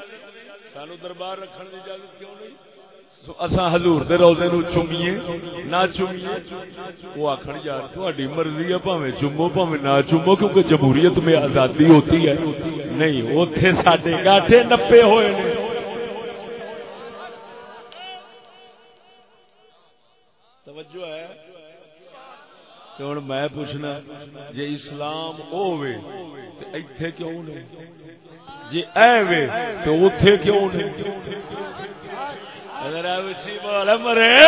سانو دربار رکھنے کی اجازت کیوں نہیں؟ اصا ہزور دے روزے نو چومیے نہ چومیے وہ آخر یار تھوڑی مرضی ہے پاوے چومو پاوے نہ چومو کیونکہ جمہوریت میں آزادی ہوتی ہے نہیں اتے سڈے گاٹے نپے ہوئے نے توجہ ہے ہوں میں پوچھنا جی اسلام ہوے ایتھے کیوں نہیں جی اے وے تو اتے کیوں نہیں بول مرے۔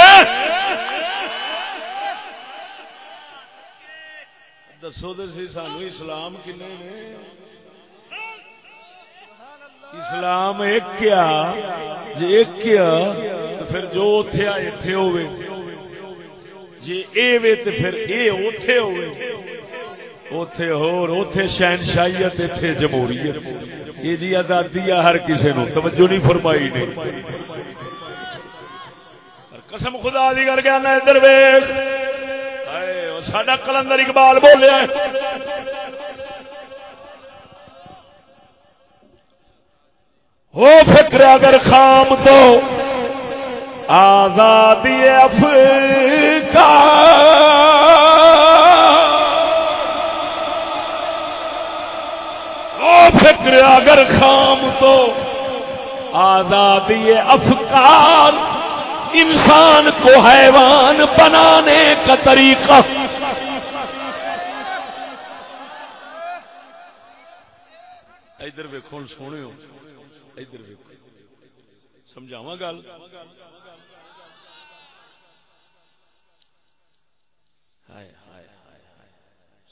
دسو تو سی سانو اسلام کنے نے۔ اسلام ایک کیا جی ایک کیا تو پھر جو اتے آئے اتے ہوئے۔ جی اے وے تے پھر اے اوتھے ہوئے۔ اوتھے ہور، اوتھے شہنشاہیت، ایتھے جمہوریت۔ یہ جی آزادی ہے، ہر کسی نو، توجہ نہیں فرمائی نے۔ قسم خدا دی کر کے نا ادھر ویکھ۔ ساڈا کلندر اقبال بولیا۔ ہو فکر اگر خام تو آزادی او فکر اگر خام تو آزادی افکار انسان کو حیوان بنانے کا طریقہ۔ ادھر ویکو سونے ادھر ویکو سمجھاوا گل؟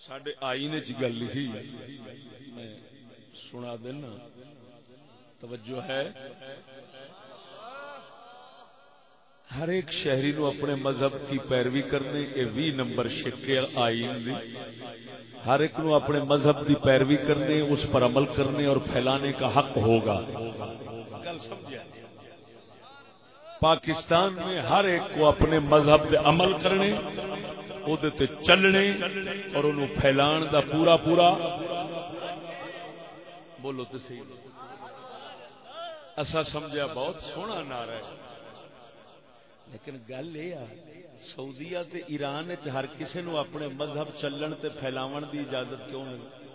سڈے آئی چ گل لکھی میں سنا دینا، توجہ ہے۔ ہر ایک شہری نو اپنے مذہب کی پیروی کرنے یہ بھی نمبر شکے آئین دی۔ ہر ایک نو اپنے مذہب کی پیروی کرنے، اس پر عمل کرنے اور پھیلانے کا حق ہوگا۔ پاکستان میں ہر ایک کو اپنے مذہب پہ عمل کرنے چلنے اور انہوں پھیلان دا پورا پورا۔ بولو تو صحیح۔ اصا سمجھا بہت سونا نعرہ ہے۔ لیکن گل یہ سعودیہ تے ایران ہر کسی نو اپنے مذہب چلن تے پھیلاون دی اجازت کیوں نہیں؟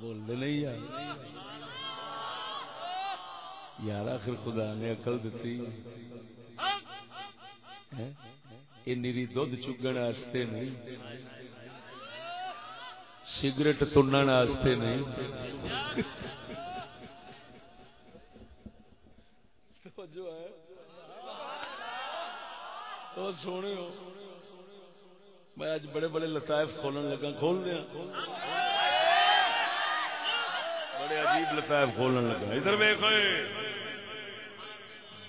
بولتے نہیں یار یار آخر خدا نے اقل دیتی یہ نیری دھد چگن نہیں۔ سگریٹ تنن نہیں۔ جو ہے۔ تو سونے ہو۔ میں اج بڑے بڑے لطائف کھولن لگا۔ کھول دیا۔ بڑے عجیب لطائف کھولن لگا۔ ادھر ویخ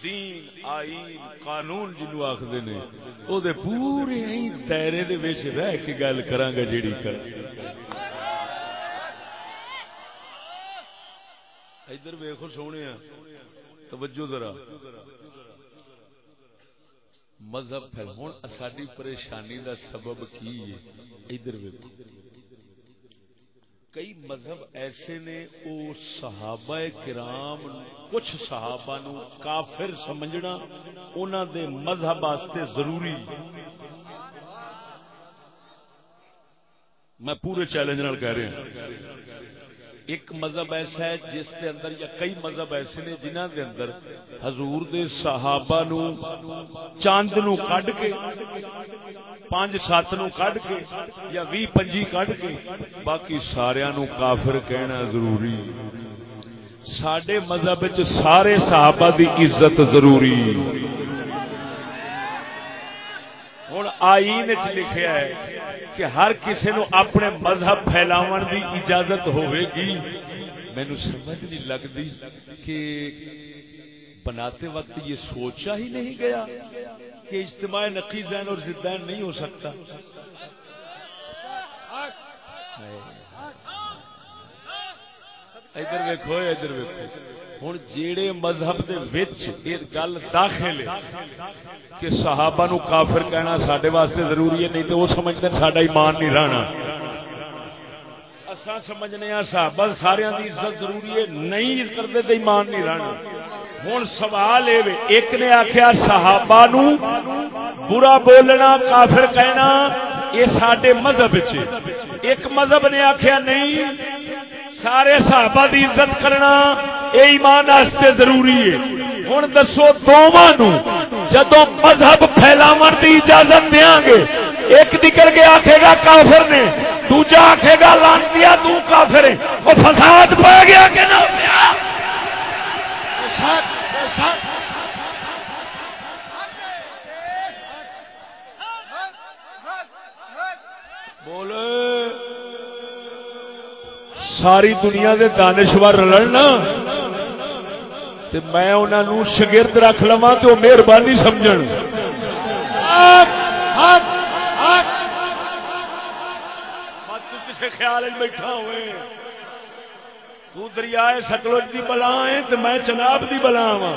دین، آئین، قانون جنو آخر نے وہ پورے دائرے رہ کے گل کرا گا جیڑی کر۔ ادھر ویخو سونے توجہ ذرا۔ مذہب پھر ہوں ساری پریشانی دا سبب کی ہے؟ ادھر ویکو کئی مذہب ایسے نے او صحابہ کرام، کچھ صحابہ نو کافر سمجھنا انہاں دے مذہب واسطے ضروری۔ میں پورے چیلنج نال کہہ رہا ہوں۔ ایک مذہب ایسا ہے جس کے اندر یا کئی مذہب ایسے نے جنہ دے اندر حضور دے صحابہ نو چاند نو کڈ کے، پانچ سات نو کڈ کے یا وی پنجی کڈ کے، باقی سارا نو کافر کہنا ضروری۔ سڈے مذہب سارے صحابہ دی عزت ضروری۔ ہوں آئین لکھیا ہے کہ ہر کسی نو اپنے مذہب پھیلاو دی اجازت ہوئے گی مینو سمجھ نہیں لگتی کہ بناتے وقت یہ سوچا ہی نہیں گیا کہ اجتماع نقی زین اور زدین نہیں ہو سکتا ادھر ویکو ادھر ویکو ہوں جیڑے مذہب دے وچ یہ گل داخل ہے کہ صحابہ نو کافر کہنا سڈے واسطے ضروری ہے، نہیں تو وہ سمجھتے سڈا ایمان نہیں رہنا۔ اصا سمجھنے ہاں صحابہ سارے دی عزت ضروری ہے، نہیں کرتے تو ایمان نہیں رہنا۔ ہوں سوال یہ ایک نے آخیا صحابہ نو برا بولنا، کافر کہنا، یہ سڈے مذہب ایک مذہب نے آخیا نہیں سارے صحابہ دی عزت کرنا یہ ایمان واسطے ضروری ہے۔ ہوں دسو دونوں جدو مذہب پھیلاو کی اجازت دیا گے، ایک نکل کے آخے گا کافر نے، دوجا آخے گا لانتی تو کافر ہے۔ وہ فساد پا گیا کہ نہ بولے۔ ساری دنیا دے دانشور رلنا تے میں انہوں شگرد رکھ لوا تو مہربانی سمجھ کسی خیال بیٹھا ہوئے۔ تو دریائے ستلج کی بلا ہے تو میں چناب کی بلا وا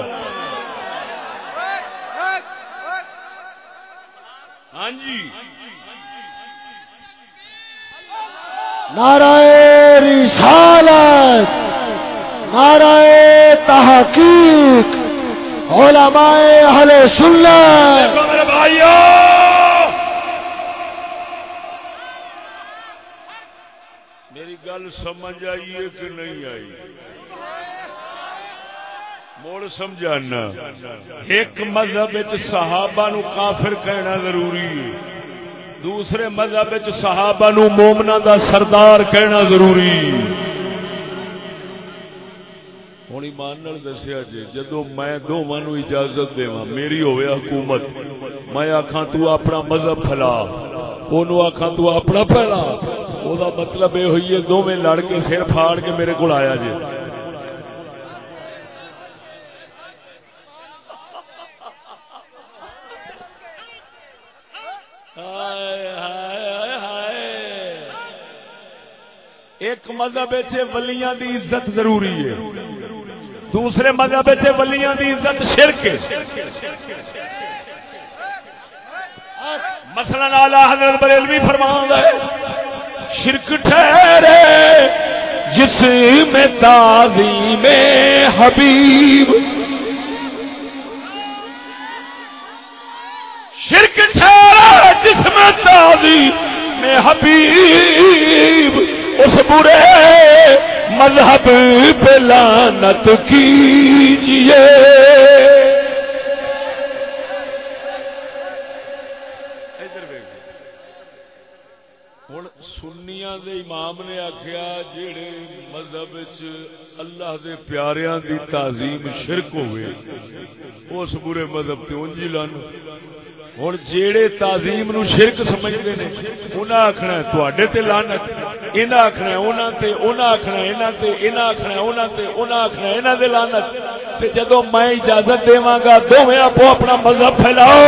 ہاں جی۔ نعرہ رسالت، نعرہ تحقیق، علماء اہل سنت۔ میری گل سمجھ آئی ہے کہ نہیں آئی؟ موڑ سمجھانا، ایک مذہب صحابہ نو کافر کہنا ضروری ہے۔ دوسرے مذہب صحابہ نو مومنا دا سردار کہنا ضروری۔ ہوں ایمان دسیا جی جدو میں دونوں اجازت دوا میری ہوئے حکومت، میں آخا تو اپنا مذہب پھیلا۔ وہ آخا تو اپنا پھیلا۔ وہ مطلب یہ ہوئی ہے دونوں لڑ کے سر پھاڑ کے میرے کو آیا جی۔ ایک مذہب ولیاں دی عزت ضروری ہے۔ دوسرے مذہب ولیاں دی عزت شرک مثلا اعلی حضرت بریلوی فرمان ہے شرک ٹھہرے جس میں تعظیم حبیب۔ شرک ٹھہرے جس میں تعظیم حبیب۔ اس برے مذہب پہ لانت کیجیے ہوں سنیا دے امام نے آخیا جہے مذہب اللہ دے پیاریاں دی تعظیم شرک ہوئے، اس برے مذہب تے انجی لان ہوں جیڑے تعظیم نو شرک سمجھتے ہیں انہیں آخنا تے تے لانت انہیں آخنا انہوں تے انہیں آخنا یہاں تے انہیں آخنا انہوں تے انہیں آخنا یہاں دے لانت تے جدو میں اجازت دوا گا دونوں آپ اپنا مذہب پھیلاؤ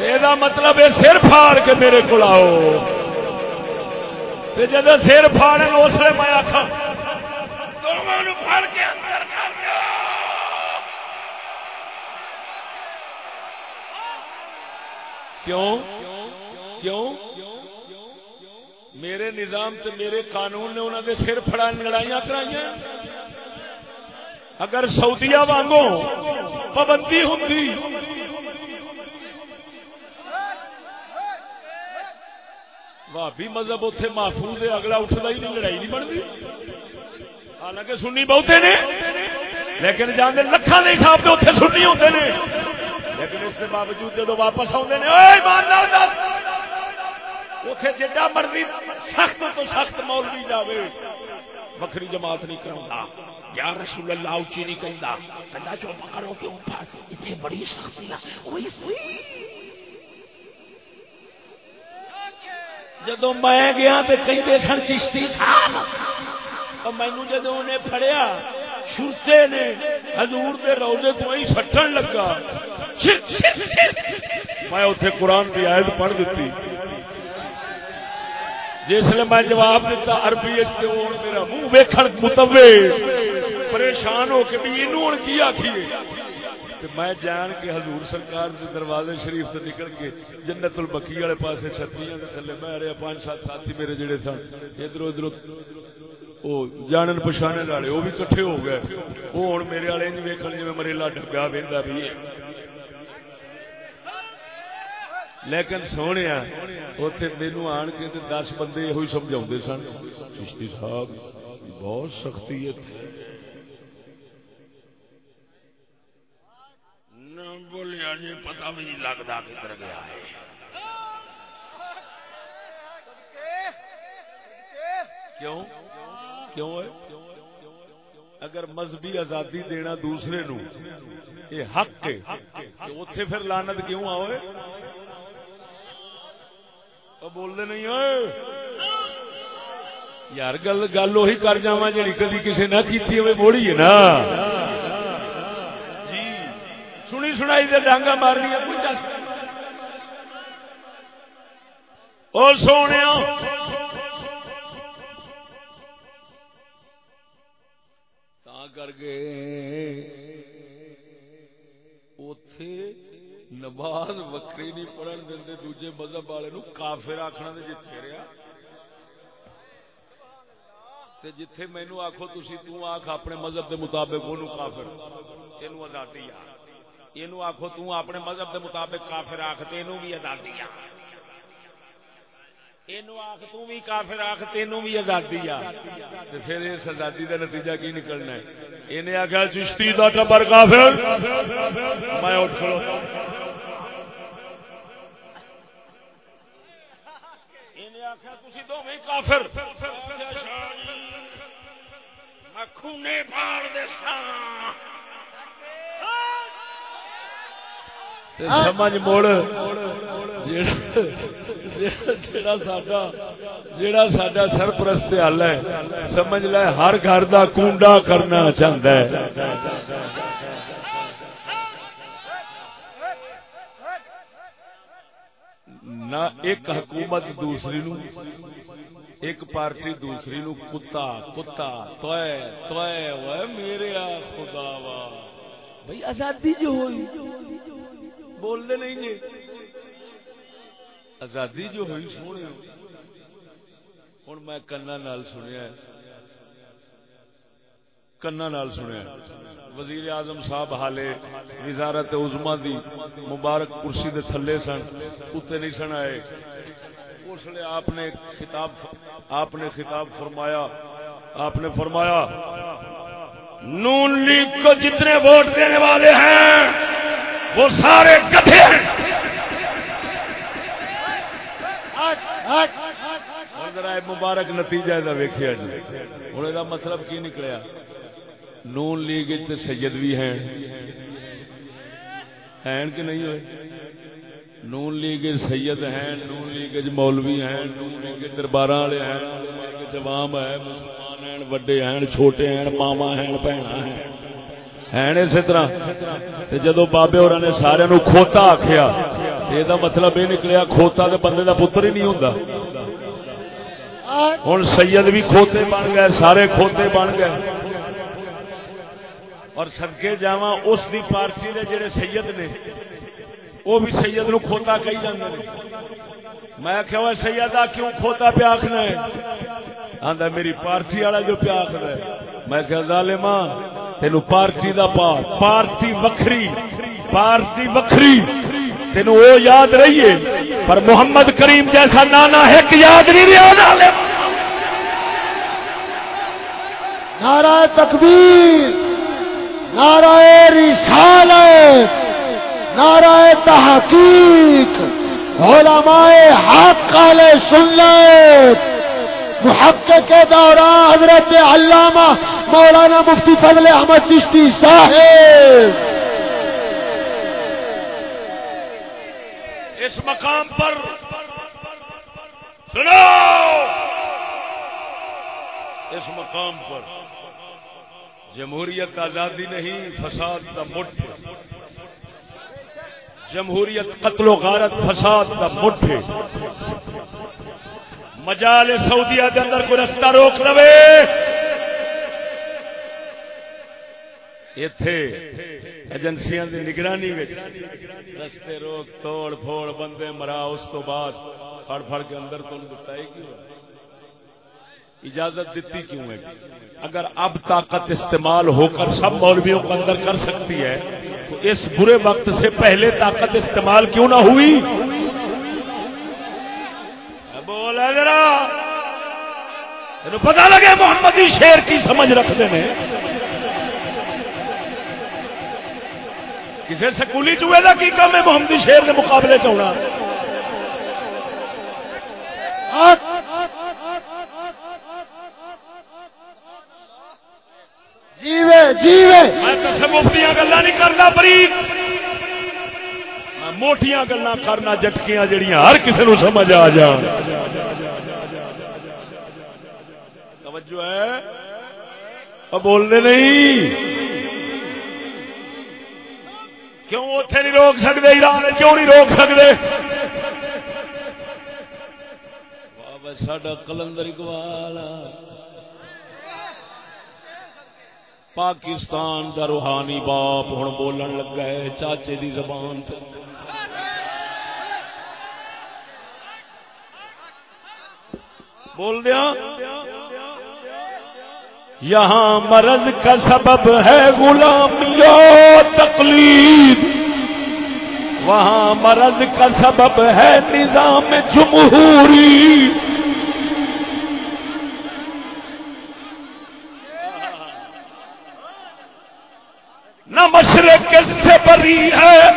یہ مطلب ہے سر پھاڑ کے میرے کو آؤ جب سر پھاڑے اس لیے میں آخا پھاڑ کے اندر کر دو کیوں؟ کیوں؟ میرے نظام تے میرے قانون نے انہوں نے سر پھڑا لڑائیاں کرائی اگر سعودیہ وانگو پابندی ہوں بھابی مذہب اتنے محفوظ ہے، اگلا اٹھتا ہی نہیں، لڑائی نہیں بنتی۔ حالانکہ سنی بہتے نے، لیکن جانے لکھان کے حساب سے اتنے سنی ہوتے ہیں لیکن اس کے باوجود جدو واپس آتے ہیں اتے جا مرضی سخت تو سخت مولوی جاوے وکری جماعت نہیں کرا یا رسول اللہ اچھی نہیں کہتا کنڈا چوپا کرو کیوں اتنے بڑی سختی جدو میں گیا تو کئی دیکھن چشتی مینو جدو انہیں فڑیا شرتے نے حضور دے روزے تو ہی سٹن لگا۔ میں اتنے قرآن کی آیت پڑھ دیتی۔ جسے میں جواب دیتا، عربی میرا منہ ویکھن متوے۔ پریشان ہو کے بھی یہ کی آخیے میں جان کے حضور سرکار کے دروازے شریف سے نکل کے جنت البکی والے پاس چھتریاں تھلے میں رہا پانچ سات ساتھی میرے جڑے سن۔ ادھر ادھر۔ وہ جانن پچھانے والے وہ بھی کٹھے ہو گئے۔ وہ ہوں میرے والے نہیں ویکن جی مریلا ڈگا بہتا بھی لیکن سونے اتنے مینو آن کے دس بندے یہ سمجھا سن۔ چشتی صاحب بہت سختی ہے۔ بولیا جی پتا بھی نہیں لگتا کدھر گیا ہے۔ کیوں؟ کیوں ہے؟ اگر مذہبی آزادی دینا دوسرے نو، یہ حق ہے اتے پھر لانت کیوں آئے بولتے نہیں ہوئے؟ یار گل گل وہی کر جا جی کدی کسی نہ کی ہوئے موڑی ہے نا۔ جی سنی سنائی دے ڈانگا مارنی کوئی دس۔ اور سونے کر کے اتے نماز وکری نہیں پڑھن دے دوجے مذہب والے نو کافر آخنا دے جتھے رہا تے جتھے مینو آخو تھی تو آخ اپنے مذہب دے مطابق وہ کافر۔ یہ آزادی آ۔ یہ آخو تو اپنے مذہب دے مطابق کافر آخ تین بھی آزادی آ۔ آخ تھی کافر آخ تین بھی آزادی آ۔ پھر اس آزادی کا نتیجہ کی نکلنا ہے؟ انہیں آخیا چشتی کا ٹبر کافر۔ میں اٹھ کھلوتا آخیا تھی دونوں کافر۔ خونے پال دے سمجھ مڑ جڑا ساڈا سرپرست حل ہے سمجھ لے ہر گھر دا کنڈا کرنا چاہتا ہے نہ ایک حکومت دوسری نو ایک پارٹی دوسری نو کتا کتا توئے توئے وہ میرے خدا وا بھائی آزادی جو ہوئی بول دے نہیں جی آزادی جو ہوئی سونے ہوں میں کنا نال سنیا کنا نال سنیا وزیر اعظم صاحب حالے وزارت عظما دی مبارک کرسی دے تھلے سن اتنے نہیں سن آئے۔ اس لیے آپ نے خطاب، آپ نے خطاب فرمایا۔ آپ نے فرمایا نون لیگ کو جتنے ووٹ دینے والے ہیں، وہ سارے گدھے ہیں۔ مبارک نتیجہ ویخیا جی۔ ہوں یہ مطلب کی نکلیا؟ نون لیگ سید بھی ہیں۔ ہیں کہ نہیں ہوئے؟ نون لیگ سید ہیں، نون لیگ مولوی ہیں، نون لیگ دربار والے ہیں جوام ہے، مسلمان ہیں، وڈے ہیں، چھوٹے ہیں ماوا ہیں بھن ہیں۔ ہیں اسی طرح۔ جدو بابے اور نے سارے نو کھوتا آخیا یہ مطلب یہ نکلیا کھوتا تو بندے کا پتر ہی نہیں ہوں ہوں سید بھی کھوتے بن گئے سارے کھوتے بن گئے اور سدکے جا اس دی پارٹی دے جڑے سید نے وہ بھی سید نو کھوتا کہی جاندے نے میں کہ وہ سیدہ کیوں کھوتا پہ آخنا ہے آندا میری پارٹی والا جو پہ آخنا ہے میں کہ ظالما تینو پارٹی دا پا پارٹی وکھری پارٹی وکھری تینو وہ یاد رہیے پر محمد کریم جیسا نانا ہے کہ یاد نہیں رہا۔ نعرہ تکبیر، نعرہ رسالت، نعرہ تحقیق، علماء حق علیہ سنت، محقق کے دوران حضرت علامہ مولانا مفتی فضل احمد چشتی صاحب۔ اس مقام پر سنو اس مقام پر جمہوریت آزادی نہیں، فساد کا مٹھ۔ جمہوریت قتل و غارت، فساد کا مٹھ۔ مجال سعودیہ کے اندر کوئی رستہ روک لو اتے ایجنسیاں کی نگرانی رستے روک توڑ پھوڑ بندے مرا اس تو بعد پھڑ پھڑ کے اندر تم بتائی کیوں اجازت دیتی کیوں ہے اگر اب طاقت استعمال ہو کر سب مولویوں کو اندر کر سکتی ہے تو اس برے وقت سے پہلے طاقت استعمال کیوں نہ ہوئی بولا ذرا پتا لگے محمدی شیر کی سمجھ رکھتے ہیں کسی سکولی چوہے کا کی کم ہے؟ محمدی شیر کے مقابلے چونا جیوے جیوے۔ میں گلا نہیں کرنا بریک موٹیاں گلا کرنا جٹکیاں جڑیاں ہر کسی نو سمجھ آ جا توجہ ہے؟ بولنے نہیں۔ کیوں اتے نہیں روک سکتے ایران کیوں نہیں روک سکتے بابا ساڈا کلندر اقبال پاکستان کا روحانی باپ ہوں بولن لگا ہے، چاچے دی زبان بول دیا؟ یہاں مرض کا سبب ہے غلامی تقلید۔ وہاں مرض کا سبب ہے نظام جمہوری۔ نہ مشرق سے بری ہے،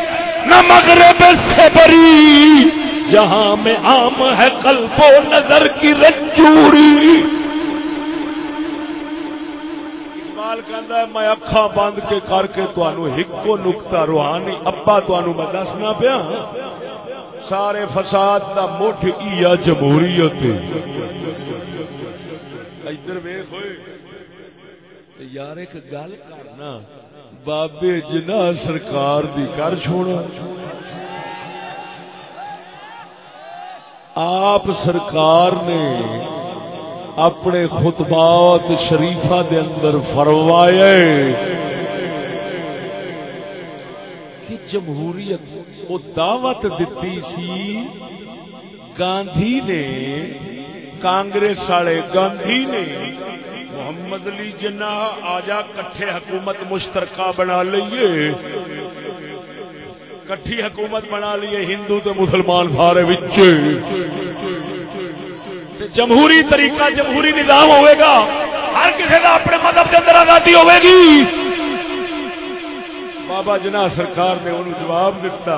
نہ مغرب سے بری۔ جہاں میں عام ہے قلب و نظر کی رنجوری۔ اقبال کہندا ہے، میں اکھاں بند کے کر کے تانوں ہکو نقطہ روحانی ابا تانوں میں دسنا پیا۔ سارے فساد دا مٹھ کیا جمہوریت ادھر ویکھ ہوئے یار ایک گل کرنا، بابے جنا سرکار دی کر چھوڑا۔ آپ سرکار نے اپنے خطبات شریفہ دے اندر فرمایا کہ جمہوریت وہ دعوت دیتی سی، گاندھی نے، کانگریس والے گاندھی نے محمد علی جنا آجا کٹھے حکومت مشترکہ بنا لیے۔ کٹھی حکومت بنا لیے ہندو تے مسلمان بھارے وچے جمہوری طریقہ جمہوری نظام ہوئے گا۔ ہر کسی کا اپنے مذہب کے اندر آزادی ہوئے گی۔ بابا جنا سرکار نے انہوں جواب دیتا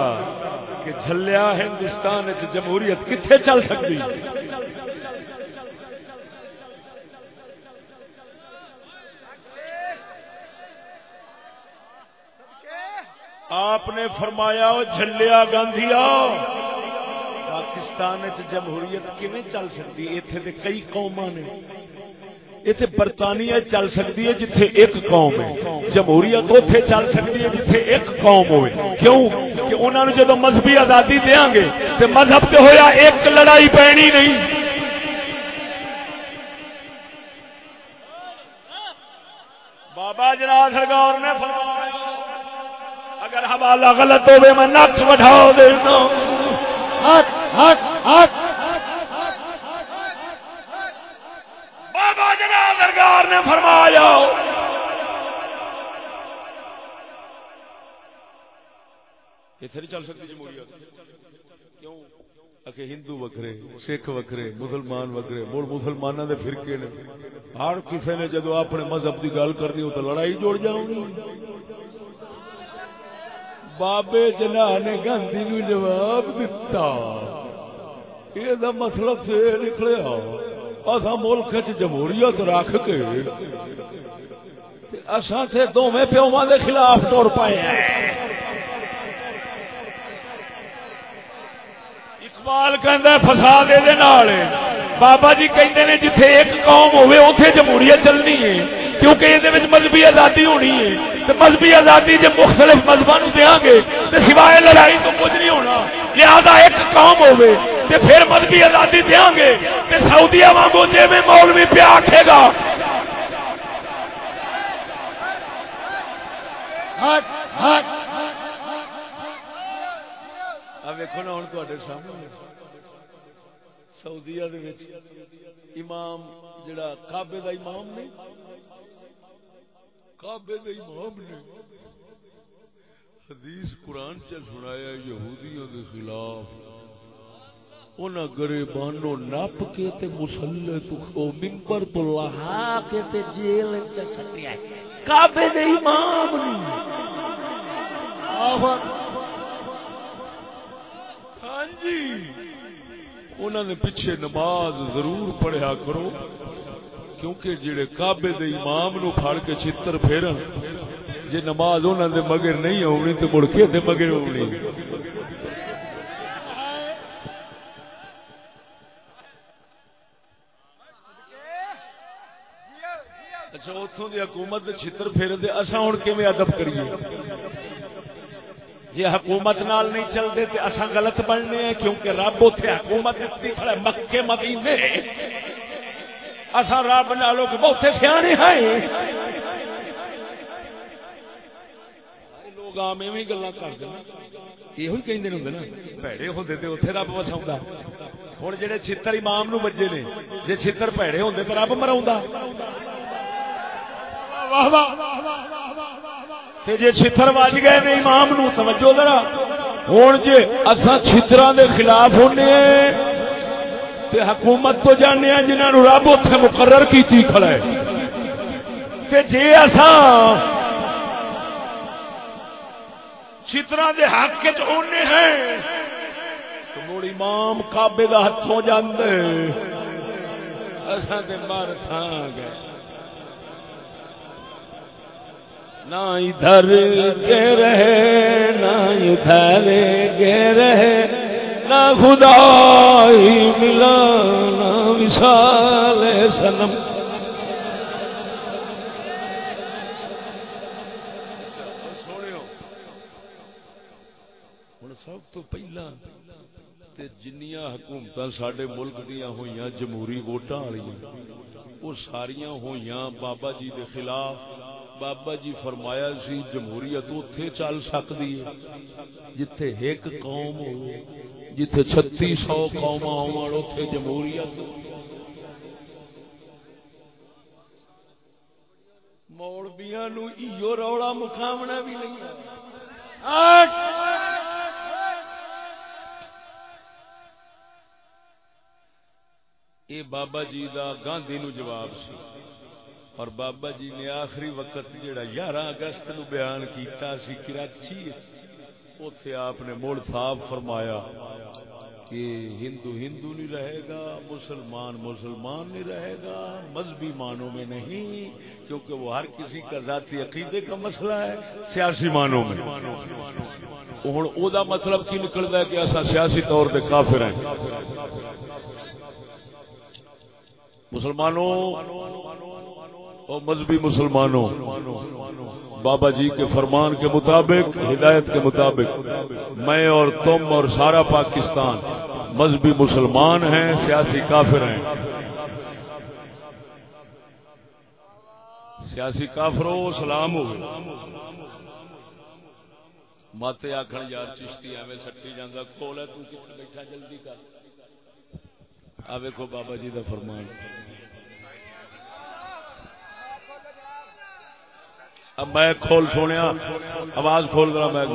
کہ جھلیا ہندوستان جمہوریت کتنے چل سکتی؟ آپ نے فرمایا، جھلیا گاندھی آؤ پاکستان جمہوریت کیون چل سکتی اتنے کئی قوما نے۔ اتنے برطانیہ چل سکتی ہے جتھے ایک قوم ہے۔ جمہوریت اتے چل سکتی ہے جتھے ایک قوم ہوئے۔ کیوں؟ کہ انہوں نے جدو مذہبی آزادی دیا گے تو مذہب سے ہویا ایک لڑائی پینی نہیں۔ بابا جناب سرکار نے فرمایا، اگر حوالہ غلط ہوئے میں نک بٹھاؤ دیتا ہوں بٹھا دینا بابا جناب سرکار نے فرمایا اتنے نہیں چل سکتی جمہوریت۔ کیوں؟ کہ ہندو وکرے سکھ وکرے مسلمان وکرے مڑ مسلمانوں کے فرقے نے۔ ہر کسی نے جدو اپنے مذہب کی گل کرنی ہو تو لڑائی جوڑ جاؤں گی بابے جنا نے گاندھی نو جواب دتا۔ یہ مطلب سے نکلیا اصا ملک چ جمہوریت رکھ کے اصا سے دونوں پیواں دے خلاف ٹر پائے اقبال کہ فساد یہ بابا جی کہتے ہیں جتھے ایک قوم ہوئے اتے جمہوریت چلنی ہے کیونکہ یہ مذہبی آزادی ہونی ہے۔ تو مذہبی آزادی جب مختلف مذہبوں دیا گے تو سوائے لڑائی تو کچھ نہیں ہونا۔ لہذا ایک قوم ہوئے تو پھر مذہبی آزادی دیا گے۔ تو سعودیا وانگو جی میں مولوی پہ آخے گا۔ ویکو نا ہوں تے سامنے۔ سعودیا امام جڑا کابے دا امام نے کابے دا امام نے حدیث قرآن چ سنایا یہودیوں کے خلاف۔ ان گریبانو نپ کے تے مسلے تو ممبر تو لہا کے تے جیل چ سٹیا کابے دے امام نے۔ ہاں جی۔ انہوں نے پیچھے نماز ضرور پڑھیا کرو، کیونکہ جڑے کابے دے امام نو پھڑ کے چتر پھیرن، جے نماز انہوں دے مگر نہیں ہونی تو مڑ کے دے مگر ہونی۔ اچھا اتوں دی حکومت چھتر پھیرن دے اصا ہوں کیون ادب کریے؟ جی حکومت نال نہیں چلتے تو اصا غلط بننے ہیں کیونکہ رب اتنے حکومت دیتی مکے مدینے اصا رب نالوں کے بہتے سیانے ہیں لوگ آم ایویں گلا کر کرتے یہ کہیں ہوں نا پیڑے ہوتے تو اتنے رب وسا ہوں جہے چھتر امام نو بجے نے جی چھتر پیڑے ہوں تو رب مرا واہ واہ واہ واہ واہ جی چھتر وج گئے نے امام نو، توجہ ذرا۔ ہوں جی اصا چھتر دے خلاف ہونے تے حکومت تو جانے جنہوں رب اتنے مقرر کی کھڑا ہے۔ جی اصا چترا دے حق چنے ہیں، تو مڑ امام کابے کا ہاتھ ہو جاندے اصا تے مر تھا گئے نہ ادھر کے رہے نہ ادھر کے رہے نہ خدا ہی ملا، نہ وشال سنم سب تو پہلا جنیا حکومت سڈے ملک دیا ہوئی جمہوری ووٹاں والی وہ ساریا ہوئی بابا جی دے خلاف بابا جی فرمایا سی، جمہوریت اتے چل سکتی ہے، جتھے ایک قوم ہو، جتھے چھتی سو قوم آن اتے جمہوریت۔ مولبیا نو روڑا مقامنا بھی نہیں اے بابا جی دا گاندھی نو جواب سی۔ اور بابا جی نے آخری وقت جڑا یارہ اگست نو بیان کیتا سی کراچی اتے آپ نے مڑ صاف فرمایا کہ ہندو ہندو نہیں رہے گا، مسلمان مسلمان نہیں رہے گا، مذہبی معنوں میں نہیں، کیونکہ وہ ہر کسی کا ذاتی عقیدے کا مسئلہ ہے، سیاسی معنوں میں۔ ہوں او دا مطلب کی نکلتا ہے کہ ایسا سیاسی طور پہ کافر ہیں۔ مسلمانوں اور مذہبی مسلمانوں، بابا جی کے فرمان کے مطابق، ہدایت کے مطابق، میں اور تم اور سارا پاکستان مذہبی مسلمان ہیں، سیاسی کافر ہیں۔ سیاسی کافروں سلام ہو ماتے آخر یار چشتی ایویں سٹی جانا کھول ہے، تو بیٹھا، جلدی کر۔ آ ویکو بابا جی کا فرمان۔ اب میں کھول سونے آواز کھول رہا میں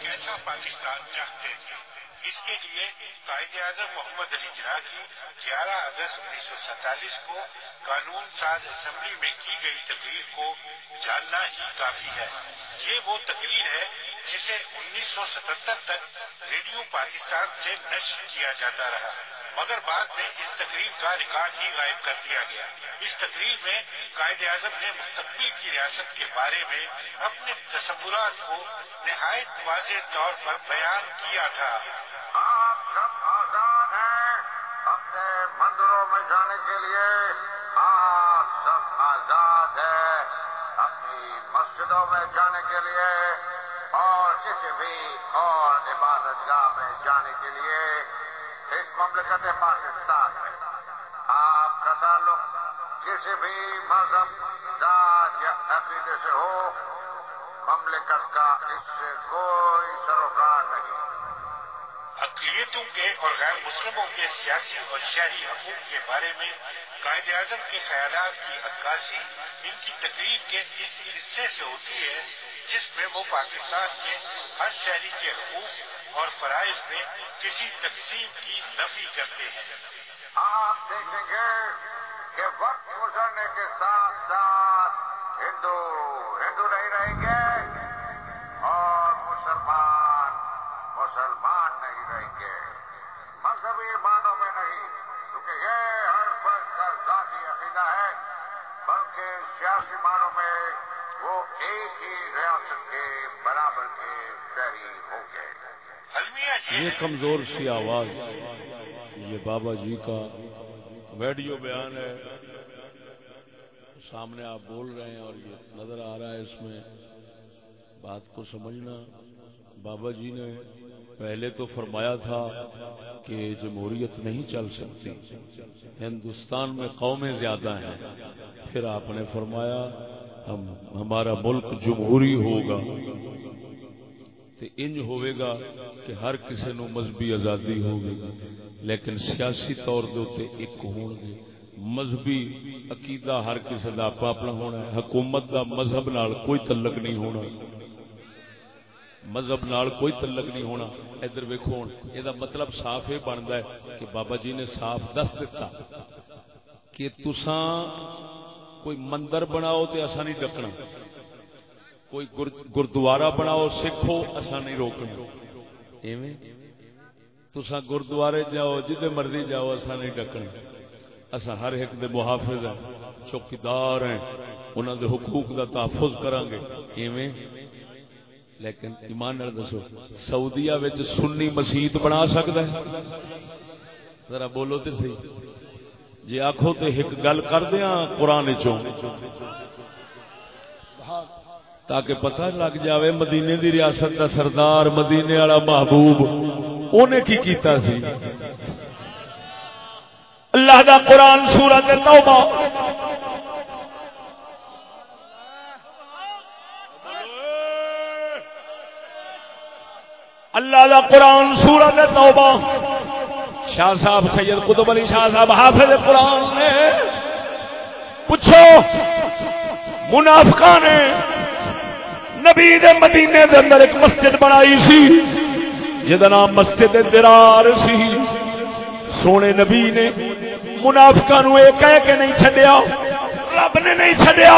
کیسا پاکستان چاہتے تھے اس کے لیے قائد اعظم محمد علی جناح کی گیارہ اگست انیس سو سینتالیس کو قانون ساز اسمبلی میں کی گئی تقریر کو جاننا ہی کافی ہے۔ یہ وہ تقریر ہے جسے انیس سو ستہتر تک ریڈیو پاکستان سے نشر کیا جاتا رہا۔ مگر بعد میں اس تقریب کا ریکارڈ ہی غائب کر دیا گیا۔ اس تقریب میں قائد اعظم نے مستقبل کی ریاست کے بارے میں اپنے تصورات کو نہایت واضح طور پر بیان کیا تھا۔ آپ سب آزاد ہیں اپنے مندروں میں جانے کے لیے۔ آپ سب آزاد ہیں اپنی مسجدوں میں جانے کے لیے اور کسی بھی اور عبادت گاہ میں جانے کے لیے۔ اس مملکت پاکستان میں آپ کا تعلق کسی بھی مذہب، ذات یا عقیدے سے ہو، مملکت کا اس سے کوئی سروکار نہیں۔ اقلیتوں کے اور غیر مسلموں کے سیاسی اور شہری حقوق کے بارے میں قائد اعظم کے خیالات کی عکاسی ان کی تقریب کے اس حصے سے ہوتی ہے جس میں وہ پاکستان کے ہر شہری کے حقوق اور فرائض میں کسی تقسیم کی نفی کرتے ہیں۔ آپ دیکھیں گے کہ وقت گزرنے کے ساتھ ساتھ ہندو ہندو نہیں رہیں گے اور مسلمان مسلمان نہیں رہیں گے۔ مذہبی معنوں میں نہیں، کیونکہ یہ ہر فرد کا ذاتی عقیدہ ہے، بلکہ سیاسی معنوں میں وہ ایک ہی ریاست کے برابر کے شہری ہوں۔ یہ کمزور سی آواز، یہ بابا جی کا ویڈیو بیان ہے۔ سامنے آپ بول رہے ہیں اور یہ نظر آ رہا ہے اس میں۔ بات کو سمجھنا۔ بابا جی نے پہلے تو فرمایا تھا کہ جمہوریت نہیں چل سکتی۔ ہندوستان میں قومیں زیادہ ہیں۔ پھر آپ نے فرمایا، ہم، ہمارا ملک جمہوری ہوگا۔ تے انج ہوئے گا کہ ہر کسی نو مذہبی آزادی ہوگی، لیکن سیاسی طور دے ایک ہون گے۔ مذہبی عقیدہ ہر کسی دا اپنا اپنا ہونا ہے، حکومت دا مذہب نال کوئی تعلق نہیں ہونا۔ مذہب نال کوئی تعلق نہیں ہونا۔ ادھر ویکھو ہن اے دا مطلب صاف یہ بنتا ہے کہ بابا جی نے صاف دس دیتا کہ تساں کوئی مندر بناؤ تے اسا نہیں ڈکنا۔ کوئی گردوارا بناؤ، سکھو اسا نہیں روکنا ایویں؟ تساں گردوارے جاؤ، جدے مرضی جاؤ اسا نہیں ڈکنا اسا ہر ایک دے محافظ ہیں، چوکیدار ہیں، انہاں دے حقوق دا تحفظ کران گے ایویں؟ لیکن ایمان نال دسو، سعودیہ وچ سنی مسجد بنا سکدا ہے؟ ذرا بولو تے صحیح۔ جی آخو تے ایک گل کر دیاں قرآن چوں تاکہ پتہ لگ جاوے مدینے دی ریاست دا سردار، مدینے والا محبوب، اونے کی کیتا سی؟ اللہ دا قرآن سورت توبہ۔ اللہ دا قرآن سورت توبہ۔ شاہ صاحب، سید قطب علی شاہ صاحب، حافظ قرآن نے پوچھو منافقہ نے نبی دے مدینے دے اندر ایک مسجد بنائی سی جہاں نام مسجد درار سی۔ سونے نبی نے منافقہ نو یہ کہہ کے نہیں چھڈیا، رب نے نہیں چھڈیا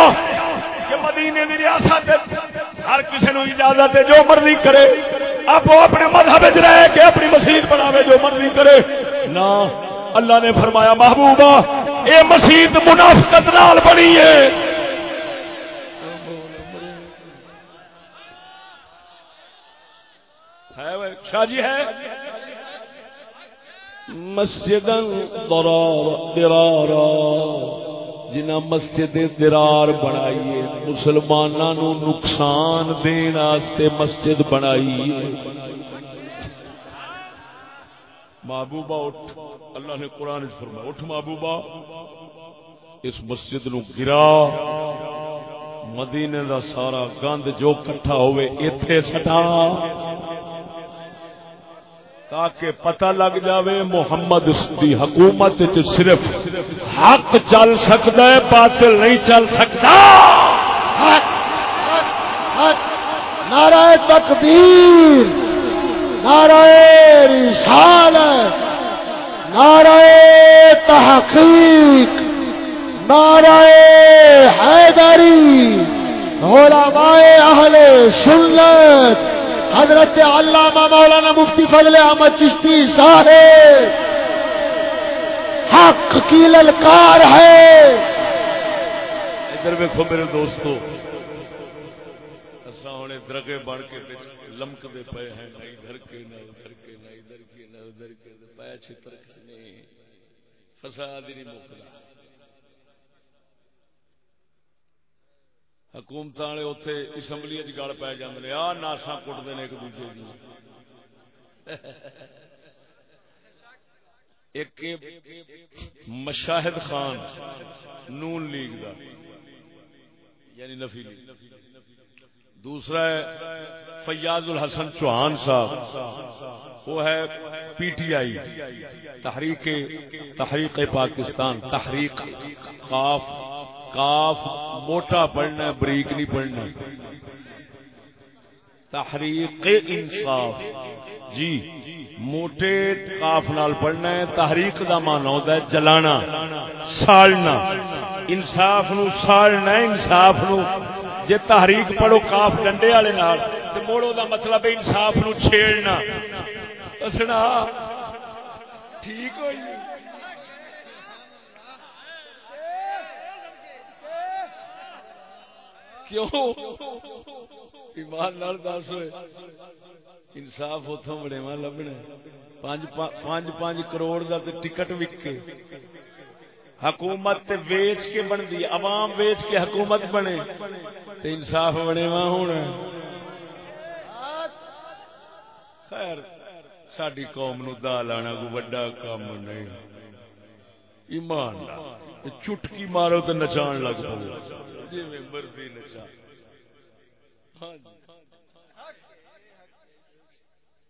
کہ مدینے دی ریاست ہر کسی نو اجازت ہے جو مرضی کرے، آپ وہ اپنے مذہب وچ رہ کے اپنی مسجد بناوے جو مرضی کرے۔ نہ اللہ نے فرمایا، محبوبہ، اے مسجد منافقت نال بنی ہے ہے وہ شاہ جی ہے۔ مسجد درار درارا جنہ مسجد درار بنائیے مسلمانوں نو نقصان دین واسطے مسجد بنائیے۔ محبوبہ اٹھ، اللہ نے قرآن فرمایا، اٹھ محبوبہ، اس مسجد نو گرا۔ مدینے دا سارا گند جو کٹھا ہوئے، ایتھے سٹا۔ تاکہ پتہ لگ جاوے محمد دی حکومت صرف حق چل سکتا ہے، باطل نہیں چل سکتا۔ حق حق نعرہ تکبیر، نعرہ رسالت، نعرہ تحقیق، نعرہ حیدری، علماء اہل سنت۔ حضرت علامہ مولانا مفتی فضل احمد چشتی صاحب، حق کی للکار ہے۔ ادھر ویکو میرے دوستو اصا ہوں درگے بن کے لمکتے پے ہیں، نہ ادھر کے، نہ ادھر کے، نہ ادھر کے، نہ ادھر کے پایا چھتر کھنے فساد نہیں مکلا حکومت والے اتنے اسمبلی گل پی جاتے آ ناسا کٹتے ہیں ایک دوجے کی ایک مشاہد خان نون لیگ دا یعنی نفی لیگ۔ دوسرا ہے فیاض الحسن چوہان صاحب، وہ ہے پی ٹی آئی، تحریک تحریک پاکستان، تحریک قاف۔ کاف موٹا پڑھنا بریک نہیں پڑھنا۔ تحریک انصاف۔ جی موٹے کاف نال پڑھنا ہے تحریک دا مانا ہوتا ہے جلانا ساڑنا انصاف نو ساڑنا ہے، انصاف نو۔ جے تحریک پڑھو کاف ڈنڈے والے نال، تے موڑو دا مطلب ہے انصاف نو چھیڑنا۔ اسنا، ٹھیک ہوئی۔ کیوں؟ ایمان نال دس ہوئے۔ انصاف اتوں بڑے ماں لبنا پانچ پانچ کروڑ دا تے ٹکٹ وکے۔ حکومت تے ویچ کے بن عوام ویچ کے حکومت بنے۔ تے انصاف بنے ماں ہونا خیر ساری قوم نو دا لانا کو بڑا کام نہیں۔ ایمان چٹکی مارو تو نچان لگ پو۔ جی مرضی نچا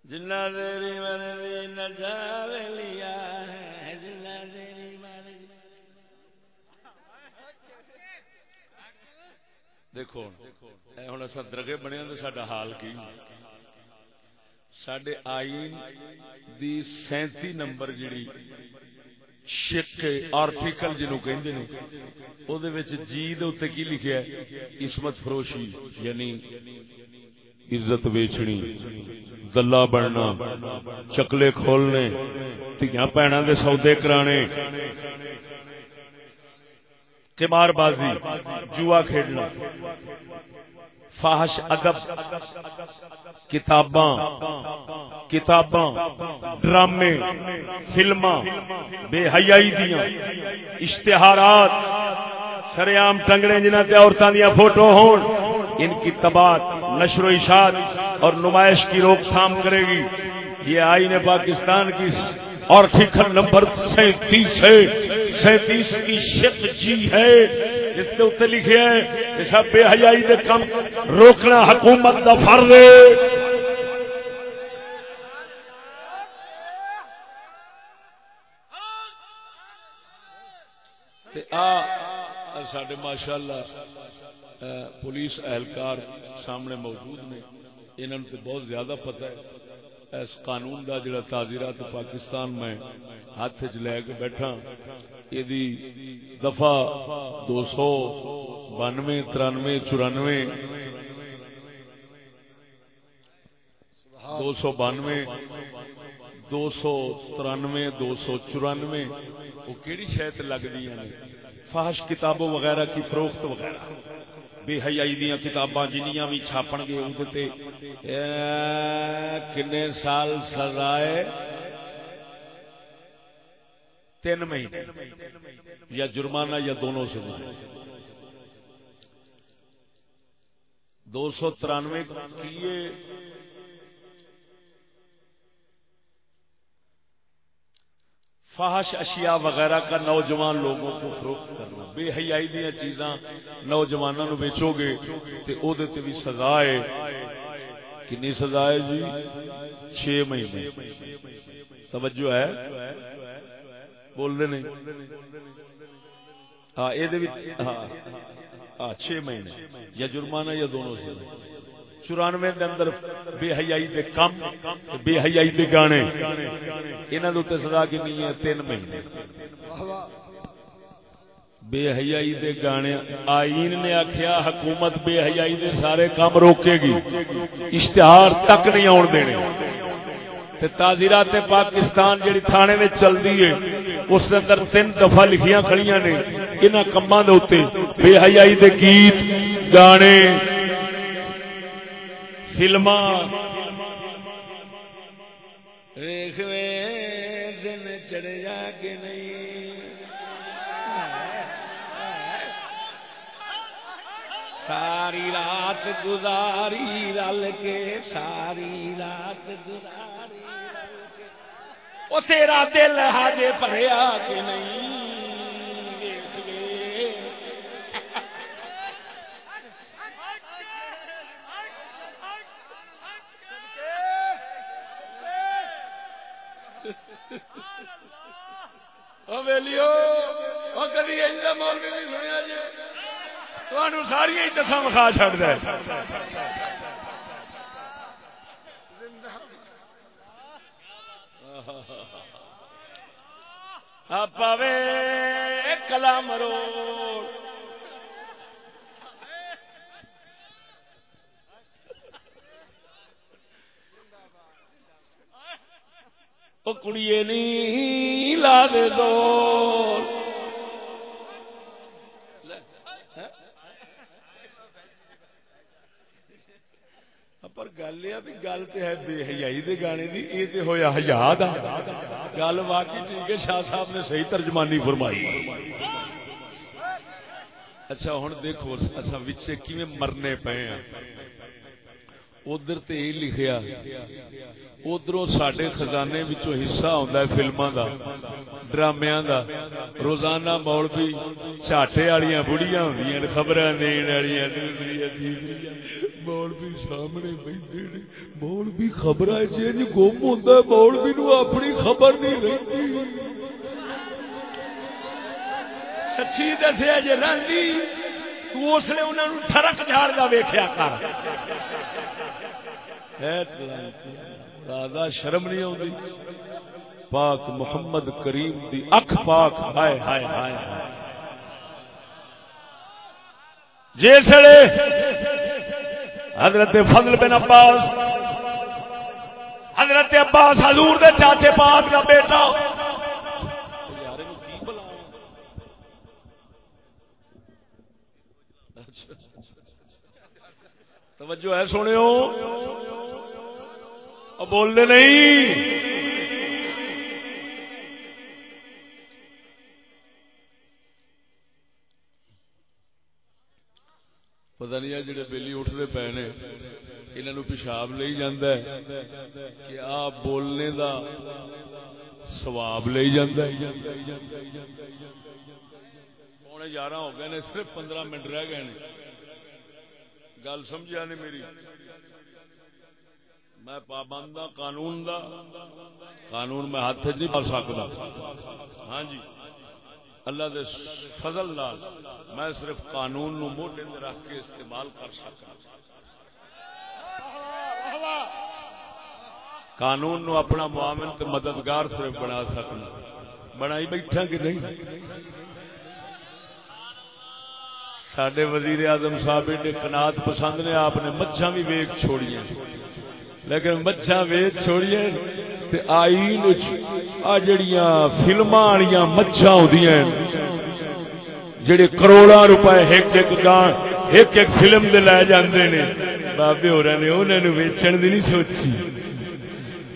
جنا دیری مرضی نہ جاوے لیا ہے جنا دیری مرضی۔ دیکھو اے ہن اسا درگے بنے تے ساڈا حال کی؟ ساڈے آئین دی 37 نمبر جڑی شک آرٹیکل جنوں کہندے نے او دے وچ جی دے اوتے کی لکھیا ہے؟ عصمت فروشی یعنی عزت ویچنی گلا بننا، چکلے کھولنے تیاں بھنوں دے سودے کرانے۔ کمار بازی جوا کھیلنا فاحش ادب کتاباں کتاباں، ڈرامے، فلماں، بے حیائی دیاں، اشتہارات سریام ٹنگڑے جنہ تے عورتوں دیا فوٹو ہون، ان کی تباہ، نشر و اشاعت اور نمائش کی روک تھام کرے گی۔ یہ آئین پاکستان کی اور ٹھیکر نمبر سینتیس ہے، سینتیس کی شک جی ہے۔ اس کے اتنے لکھے ہیں سب بے حیائی دے کم روکنا حکومت دا فرض ہے۔ سڈے ماشاء اللہ پولیس اہلکار سامنے موجود نے انہوں نے بہت زیادہ پتہ ہے۔ اس قانون دا جڑا تعزیرات پاکستان میں ہاتھ چ لے کے بیٹھا، یہ دفعہ دو سو بانوے، ترانوے، چورانوے، دو سو بانوے، دو سو ترانوے، دو سو چورانوے، وہ کہڑی شاید لگتی ہیں فحش کتابوں وغیرہ کی فروخت وغیرہ۔ بے حیائی دیا کتاباں جنیاں بھی چھاپن گے ان اندر کنے سال سزائے تین مہینے۔ یا جرمانہ یا دونوں سے دو سو ترانوے کیے فحش اشیاء وغیرہ کا نوجوان لوگوں کو فروخت کرنا۔ بے حیائی دیا چیزاں نوجوانوں نو بیچو گے تے او دے تے بھی سزا ہے۔ کنی سزا ہے جی؟ چھ مہینے۔ توجہ ہے؟ بول ہاں، دے نہیں ہاں یہ ہاں ہاں, ہاں،, ہاں، چھ مہینے۔ یا جرمانہ یا دونوں سے چورانوے دے اندر بے حیائی دے کم، بے حیائی دے گانے۔ انہاں دے سزا کتنی ہے، تین مہینے۔ بے حیائی دے گانے، آئین نے آخیا حکومت بے حیائی دے سارے کام روکے گی۔ اشتہار تک نہیں آن دینے۔ تاجرات پاکستان جڑی تھانے میں چلتی ہے، اس نے اندر تین دفعہ لکھیاں کھڑیاں نے۔ انہاں کماں دے اوتے بے حیائی دے گیت، گانے۔ فلم دن چڑھیا کہ نہیں؟ ساری رات گزاری، رل کے ساری رات گزاری۔ وہ تیرا دل ہاجے پڑیا کہ نہیں؟ کدی ساری چسا مکھا چڑ دے کلا مرو روڑ کڑیے نہیں لا دے دو پر گل یہ بھی گل تو ہے بے حیائی دے گانے دی یہ تو ہوا ہزار گل واقعی ٹھیک ہے شاہ صاحب نے صحیح ترجمانی فرمائی اچھا ہوں دیکھو اچھا بچے کیویں مرنے پے ہیں ادھر تو یہ لکھیا۔ ادھر سڈے خزانے حصہ آتا ہے فلموں کا ڈرامیا کا روزانہ مول بھی چاٹے والی بڑھیا ہوں خبر دین والی مولوی سامنے بیٹھے نے، مولوی خبر چینج گم ہوتا ہے، مولوی نو اپنی خبر نہیں رہتی سچی دسیا جی رنگی تو اس لیے انہوں نے ٹرک جھاڑ کا ویخیا کر۔ شرم نہیں آتی پاک محمد کریم دی اکھ پاک، ہائے ہائے ہائے جسے حضرت فضل بن عباس، حضرت عباس حضور دے چاچے پاک کا بیٹا۔ توجہ ہے سنو بولنے نہیں۔ پتہ نہیں جڑے بےلی اٹھتے پے نے انہوں پیشاب لے جاندہ ہے کہ آپ بولنے دا سواب لے جاندہ ہے۔ پونے گیارہ ہو گئے نے، صرف پندرہ منٹ رہ گئے نے۔ گل سمجھا نہیں میری۔ میں پابند ہاں، قانون دا، قانون میں ہاتھ نہیں پا سکتا ہاں جی۔ اللہ دے فضل نال میں صرف قانون نو موٹے میں رکھ کے استعمال کر سکتا قانون نو اپنا معامل تے مددگار صرف بنا سکنا۔ بنائی بیٹھا کہ نہیں؟ سڈے وزیر اعظم صاحب ایڈے کنات پسند نے، آپ نے مچھا بھی ویگ چھوڑی لیکن مچھا ویگ چھوڑی آئین آ جڑیاں فلما والی مچھا ہوندیاں جڑے کروڑا روپے ایک ایک گان ایک ایک فلم دے لے جاندے نے۔ بابے ہو رہے نے انہوں نے ویچن دی نہیں سوچی۔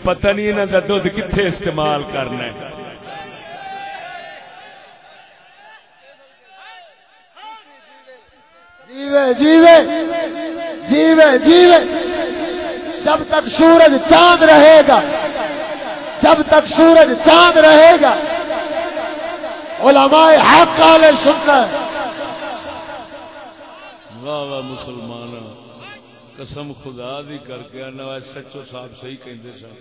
پتہ نہیں انہاں دا دودھ کتنے استعمال کرنا ہے۔ جیوے جیوے جیوے جیوے۔ جب تک سورج چاند رہے گا، جب تک سورج چاند رہے گا، علماء حق والے سننا واہ واہ مسلمان قسم خدا دی کر کے نواز سچو صاحب صحیح کہندے سن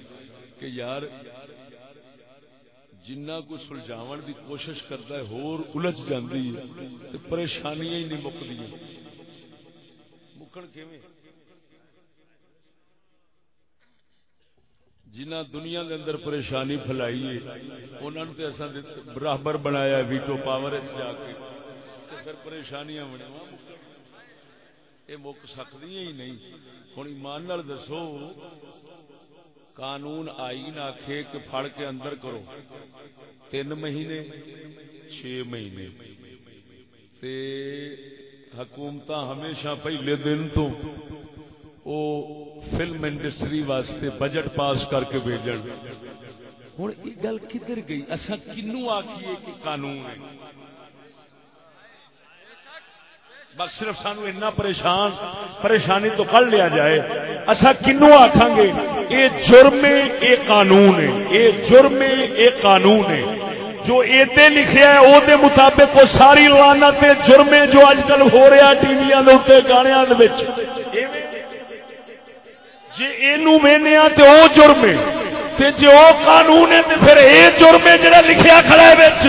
کہ یار جنہ کو سلجھاون دی کوشش کرتا ہے، ہور الجھ جاندی ہے، تے پریشانیاں ہی نہیں مکدیاں مکن کیویں؟ جنہ دنیا دے اندر پریشانی پھیلائی ہے انہوں نے ایسا برابر بنایا ویٹو پاور اس جا کے۔ تے پھر پریشانیاں بنی یہ ہاں، مک سکتی ہی نہیں۔ ہوں ایمان نال دسو، قانون آئین آخے کہ پھڑ کے اندر کرو۔ تین مہینے، چھ مہینے۔ تے حکومت ہمیشہ پہلے دن تو او فلم انڈسٹری واسطے بجٹ پاس کر کے بھیجن۔ ہوں یہ گل کدھر گئی؟ اصا کنو آخیے کہ قانون ہے۔ بس صرف سانو اتنا پریشان، پریشانی تو کر لیا جائے۔ اصا کنو آخان گے، یہ جرم یہ قانون ہے۔ یہ جرم یہ قانون ہے۔ جو ایتے لکھیا ہے، او دے مطابق وہ ساری لانت جرم جو اج کل ہو رہا ٹی وی گانیا جی اینو یہ تو وہ جرم ہے جی وہ قانون ہے تو پھر یہ جرم ہے جڑا لکھیا کھڑا ہے بچ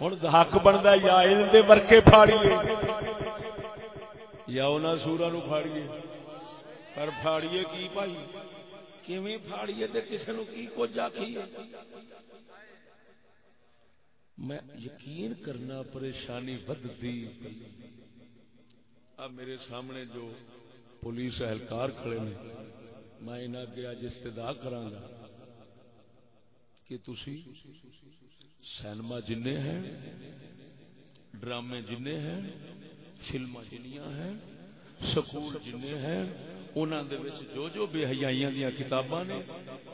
ہوں حق بنتا یا یہ ورکے پھاڑیے، یا انہوں سورا نو پھاڑیے۔ پر پھاڑیے کی بھائی؟ کیویں پھاڑیے تے کسے نو کی کچھ آخیے میں یقین کرنا پریشانی بدتی اب میرے سامنے جو پولیس اہلکار کھڑے نے میں انہیں اگے اج استدا کرا کہ تسی سینما جن ہیں، ڈرامے جن ہیں فلم جنیاں ہیں، سکول جن ہیں انہوں دے وچ جو جو بے حیائیاں دیا کتاباں نے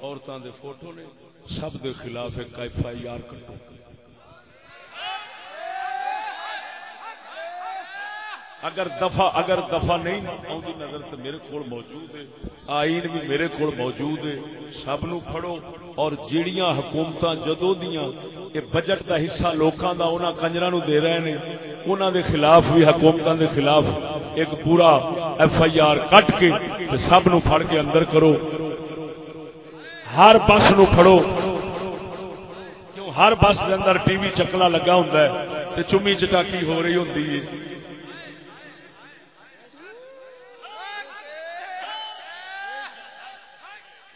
عورتوں دے فوٹو نے، سب دے خلاف ایک ایف آئی آر کٹو۔ اگر دفع اگر دفع نہیں آؤں نظر تو میرے کو موجود ہے، آئین بھی میرے کو موجود ہے، سب نو پڑھو، اور جیڑیاں حکومت جدو دیاں یہ بجٹ کا حصہ لوکاں دا، انہاں کنجراں نو دے رہے ہیں انہاں دے خلاف بھی، حکومتاں دے خلاف ایک پورا ایف آئی آر کٹ کے تے سب نو پھڑ کے اندر کرو۔ ہر بس نو پھڑو۔ کیوں ہر بس دے اندر ٹی وی چکلا لگا ہوندا ہے، تے چمی چٹاکی ہو رہی ہوندی ہے؟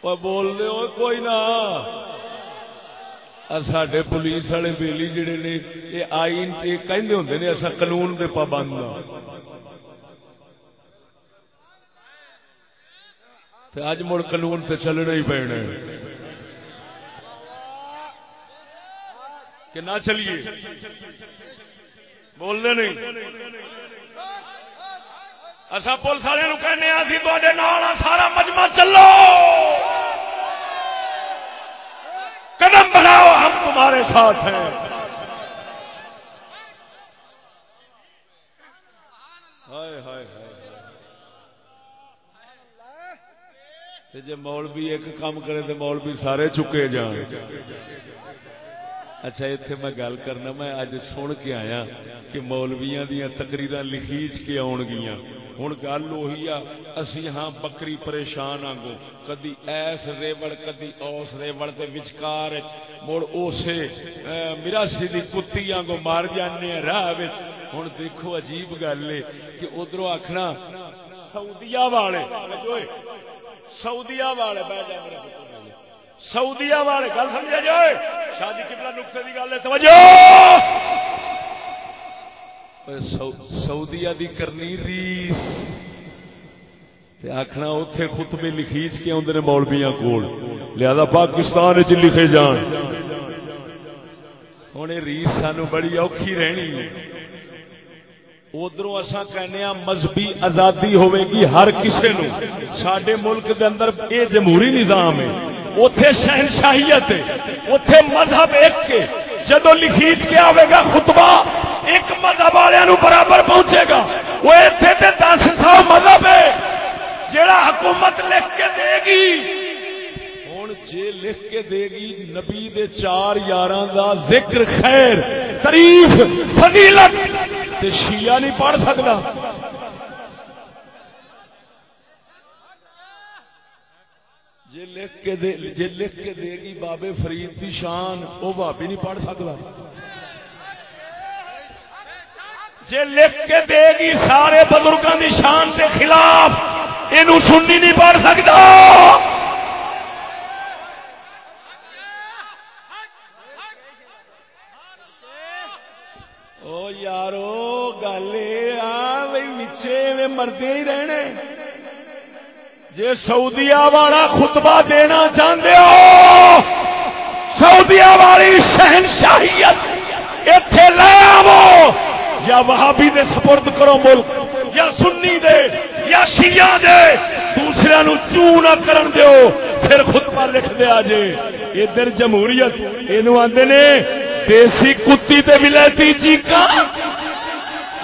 وہ بول دے ہو کوئی نہ سڈے پولیس والے بیلی جڑے نے یہ آئین یہ کہندے ہوندے نے اصا قانون دے پابند تے اج مڑ قانون تے چلنا ہی پینا کہ نہ چلیے بولنے نہیں اصا پولیس والے کہنے اسی تے نال سارا مجمع چلو بناؤ، ہم تمہارے ساتھ ہیں۔ ہائے ہائے ہائے جی مولوی ایک کام کرے تو مولوی سارے چکے جان۔ اچھا اتنے میں گل کرنا، میں اج سن کے آیا کہ مولویا دیا تقریر لکھیچ کے آن گیا ہوں گل اہی آ، اسی ہاں بکری پریشان آگو کدی ایس ریوڑ، کدی اوس ریوڑ کے وچکار مڑ اسے مراسی کی کتی آگو مار جانے راہ ہوں دیکھو، عجیب گل ہے کہ ادھر آخنا سعودیا والے سعودیا والے بہ جا سعودیا والے، گل سمجھا جائے؟ شادی جی کتنا نقصے کی گل ہے، سمجھو؟ سعودیا دی کرنی ریس۔ آخنا اتے خطبے لکھیچ کے آدھے مولبیا کول؟ لہذا پاکستان چ لکھے جان۔ ہوں ریس سانو بڑی اوکھی رہنی ادھر اصا کہنے ہاں، مذہبی آزادی ہوے گی ہر کسی نو سڈے ملک دے اندر یہ جمہوری نظام ہے۔ اتے شہنشاہیت اتے مذہب ایک کے۔ جدو لکھیچ کے آئے گا خطبہ، ایک مذہب والوں برابر پہنچے گا۔ وہ اتنے دس سو مذہب ہے جڑا حکومت لکھ کے دے گی۔ ہوں جے لکھ کے دے گی، نبی دے چار یار دا ذکر خیر تاریف فضیلت۔ تے شیعہ نہیں پڑھ سکتا جے لکھ کے دے جے لکھ کے دے گی بابے فرید کی شان وہ بابی نہیں پڑھ سکتا۔ جے لکھ کے دے گی سارے بزرگوں کی شان کے خلاف یہ سننی نہیں پڑ سکتا۔ او یارو، گل یہ مردے ہی رہنے۔ جے سعودیا والا خطبہ دینا چاہتے ہو سعودیا والی شہنشاہیت اتے لے آو یا وہابی دے سپرد کرو ملک، یا سنی دے، یا شیعہ دے۔ دوسرے نو چوں نہ کرن دیو، پھر خطبہ لکھ دیا جے۔ ادھر جمہوریت، اینو آندے نے، دیسی کتی تے ولایتی چیکا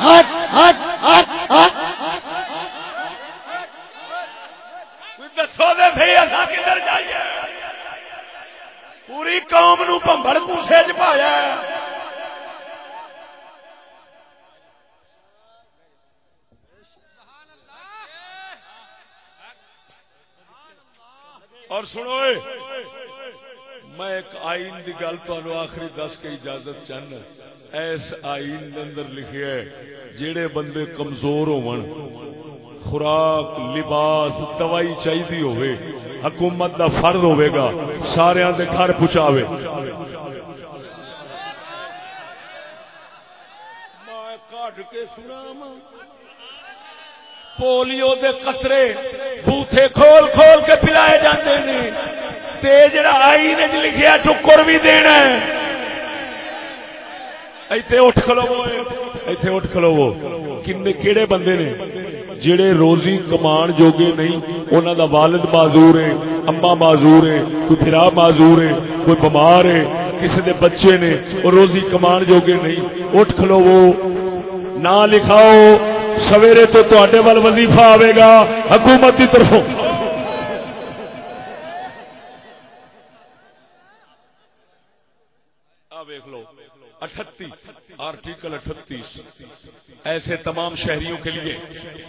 ہٹ ہٹ ہٹ ہٹ۔ دسو دے سی اصا کدھر جائیے؟ پوری قوم نو پمبڑ پوسے چ پایا اور سنو میں ایک آئین دی گل تو آخری دس کے اجازت چاہنا۔ ایس آئین اندر لکھے ہے، جیڑے بندے کمزور ہون خوراک، لباس، دوائی چاہیے ہوئے، حکومت دا فرض ہوئے گا سارے دے گھر پہنچاوے۔ پولیو دے قطرے بوتھے کھول کھول کے پلائے جاتے ہیں تے جڑا آئی نے جی لکھیا ٹکر بھی دینا ہے۔ ایتھے اٹھ کھلو ایتھے اٹھ کھلو کنے کیڑے بندے نے؟ جڑے روزی کمان جوگے نہیں، انہاں دا والد معذور ہے اما معذور ہے کوئی پھرا معذور ہے کوئی بیمار ہے کسی دے بچے نے اور روزی کمان جوگے نہیں۔ اٹھ کھلو نہ لکھاؤ، سویرے تو تے وال وظیفہ آئے گا حکومت کی طرف اٹھتیس، آرٹیکل اٹھتیس۔ ایسے تمام شہریوں کے لیے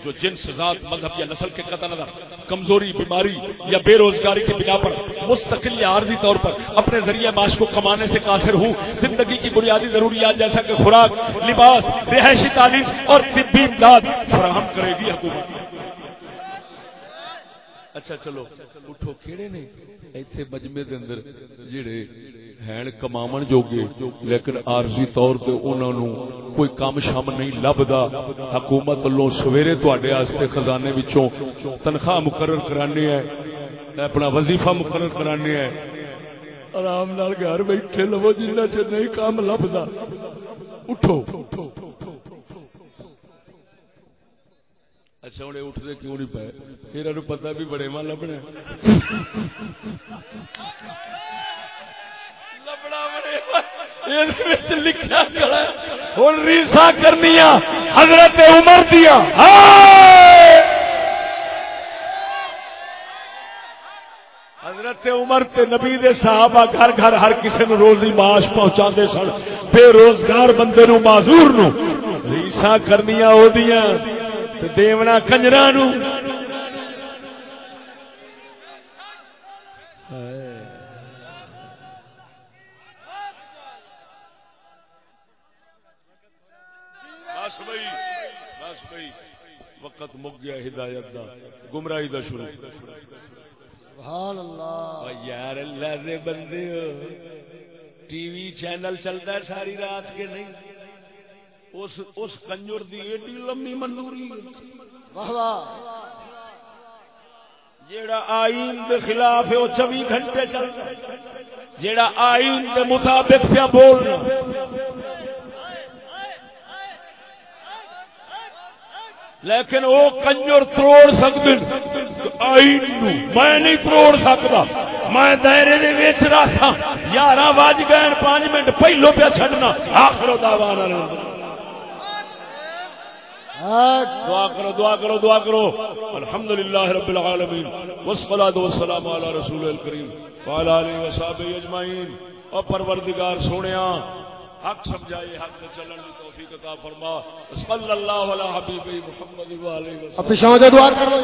جو جنس ذات، مذہب یا نسل کے قطع نظر، کمزوری، بیماری یا بے روزگاری کے بنا پر مستقل یا عارضی طور پر اپنے ذریعے معاش کو کمانے سے قاصر ہوں، زندگی کی بنیادی ضروریات جیسا کہ خوراک، لباس، رہائشی تعلیم اور طبی امداد فراہم کرے گی حکومت۔ اچھا چلو، اٹھو، کیڑے نے؟ ایتھے مجمے دے اندر جڑے ہین کماون جوگے، لیکن عارضی طور تے انہاں نو کوئی کام شام نہیں لبدا۔ حکومت والوں سویرے تواڈے واسطے خزانے وچوں تنخواہ مقرر کرانی ہے اپنا وظیفہ مقرر کرانے ہے آرام نال گھر بیٹھے لو، جنہ چ نہیں کام لبدا۔ اٹھو۔ اچھا ہوں اٹھتے کیوں نہیں پائے پھر پتا بھی بڑے ماں لبنا لکھا ہوں ریسا کرنی حضرت عمر دیا حضرت عمر تے نبی دے صحابہ گھر گھر ہر کسی نو روزی معاش پہنچا سن۔ بے روزگار بندے نو معذور نو۔ ریسا کرنیاں دیاں۔ تے دیونا کنجرا نو وقت مک گیا ہدایت دا گمراہی دا شروع سبحان اللہ یار اللہ دے بندے ٹی وی چینل چلتا ہے ساری رات کے نہیں اس اس کنجر دی ایڈی لمبی منظوری واہ واہ۔ جیڑا آئین دے خلاف ہے وہ چوبی گھنٹے چلتا جیڑا آئین دے مطابق پیا بول لیکن وہ کنجر تروڑ سکتے آئین میں نہیں تروڑ سکتا۔ میں دائرے دے ویچ رہا تھا یارہ واج گئے پانچ منٹ پہلو پہ چھڑنا آخر دعوانا رہا دعا کرو دعا کرو دعا کرو۔ الحمد للہ رب العالمین۔ والصلاة والسلام علی رسول الکریم۔ وعلى آلہ وصحابہ اجمعین۔ اور پروردگار سونیا، حق سمجھائے حق چلن کی توفیق عطا فرما۔ صلی اللہ علیہ حبیب محمد و علیہ وسلم اب پیشاں دعا کرو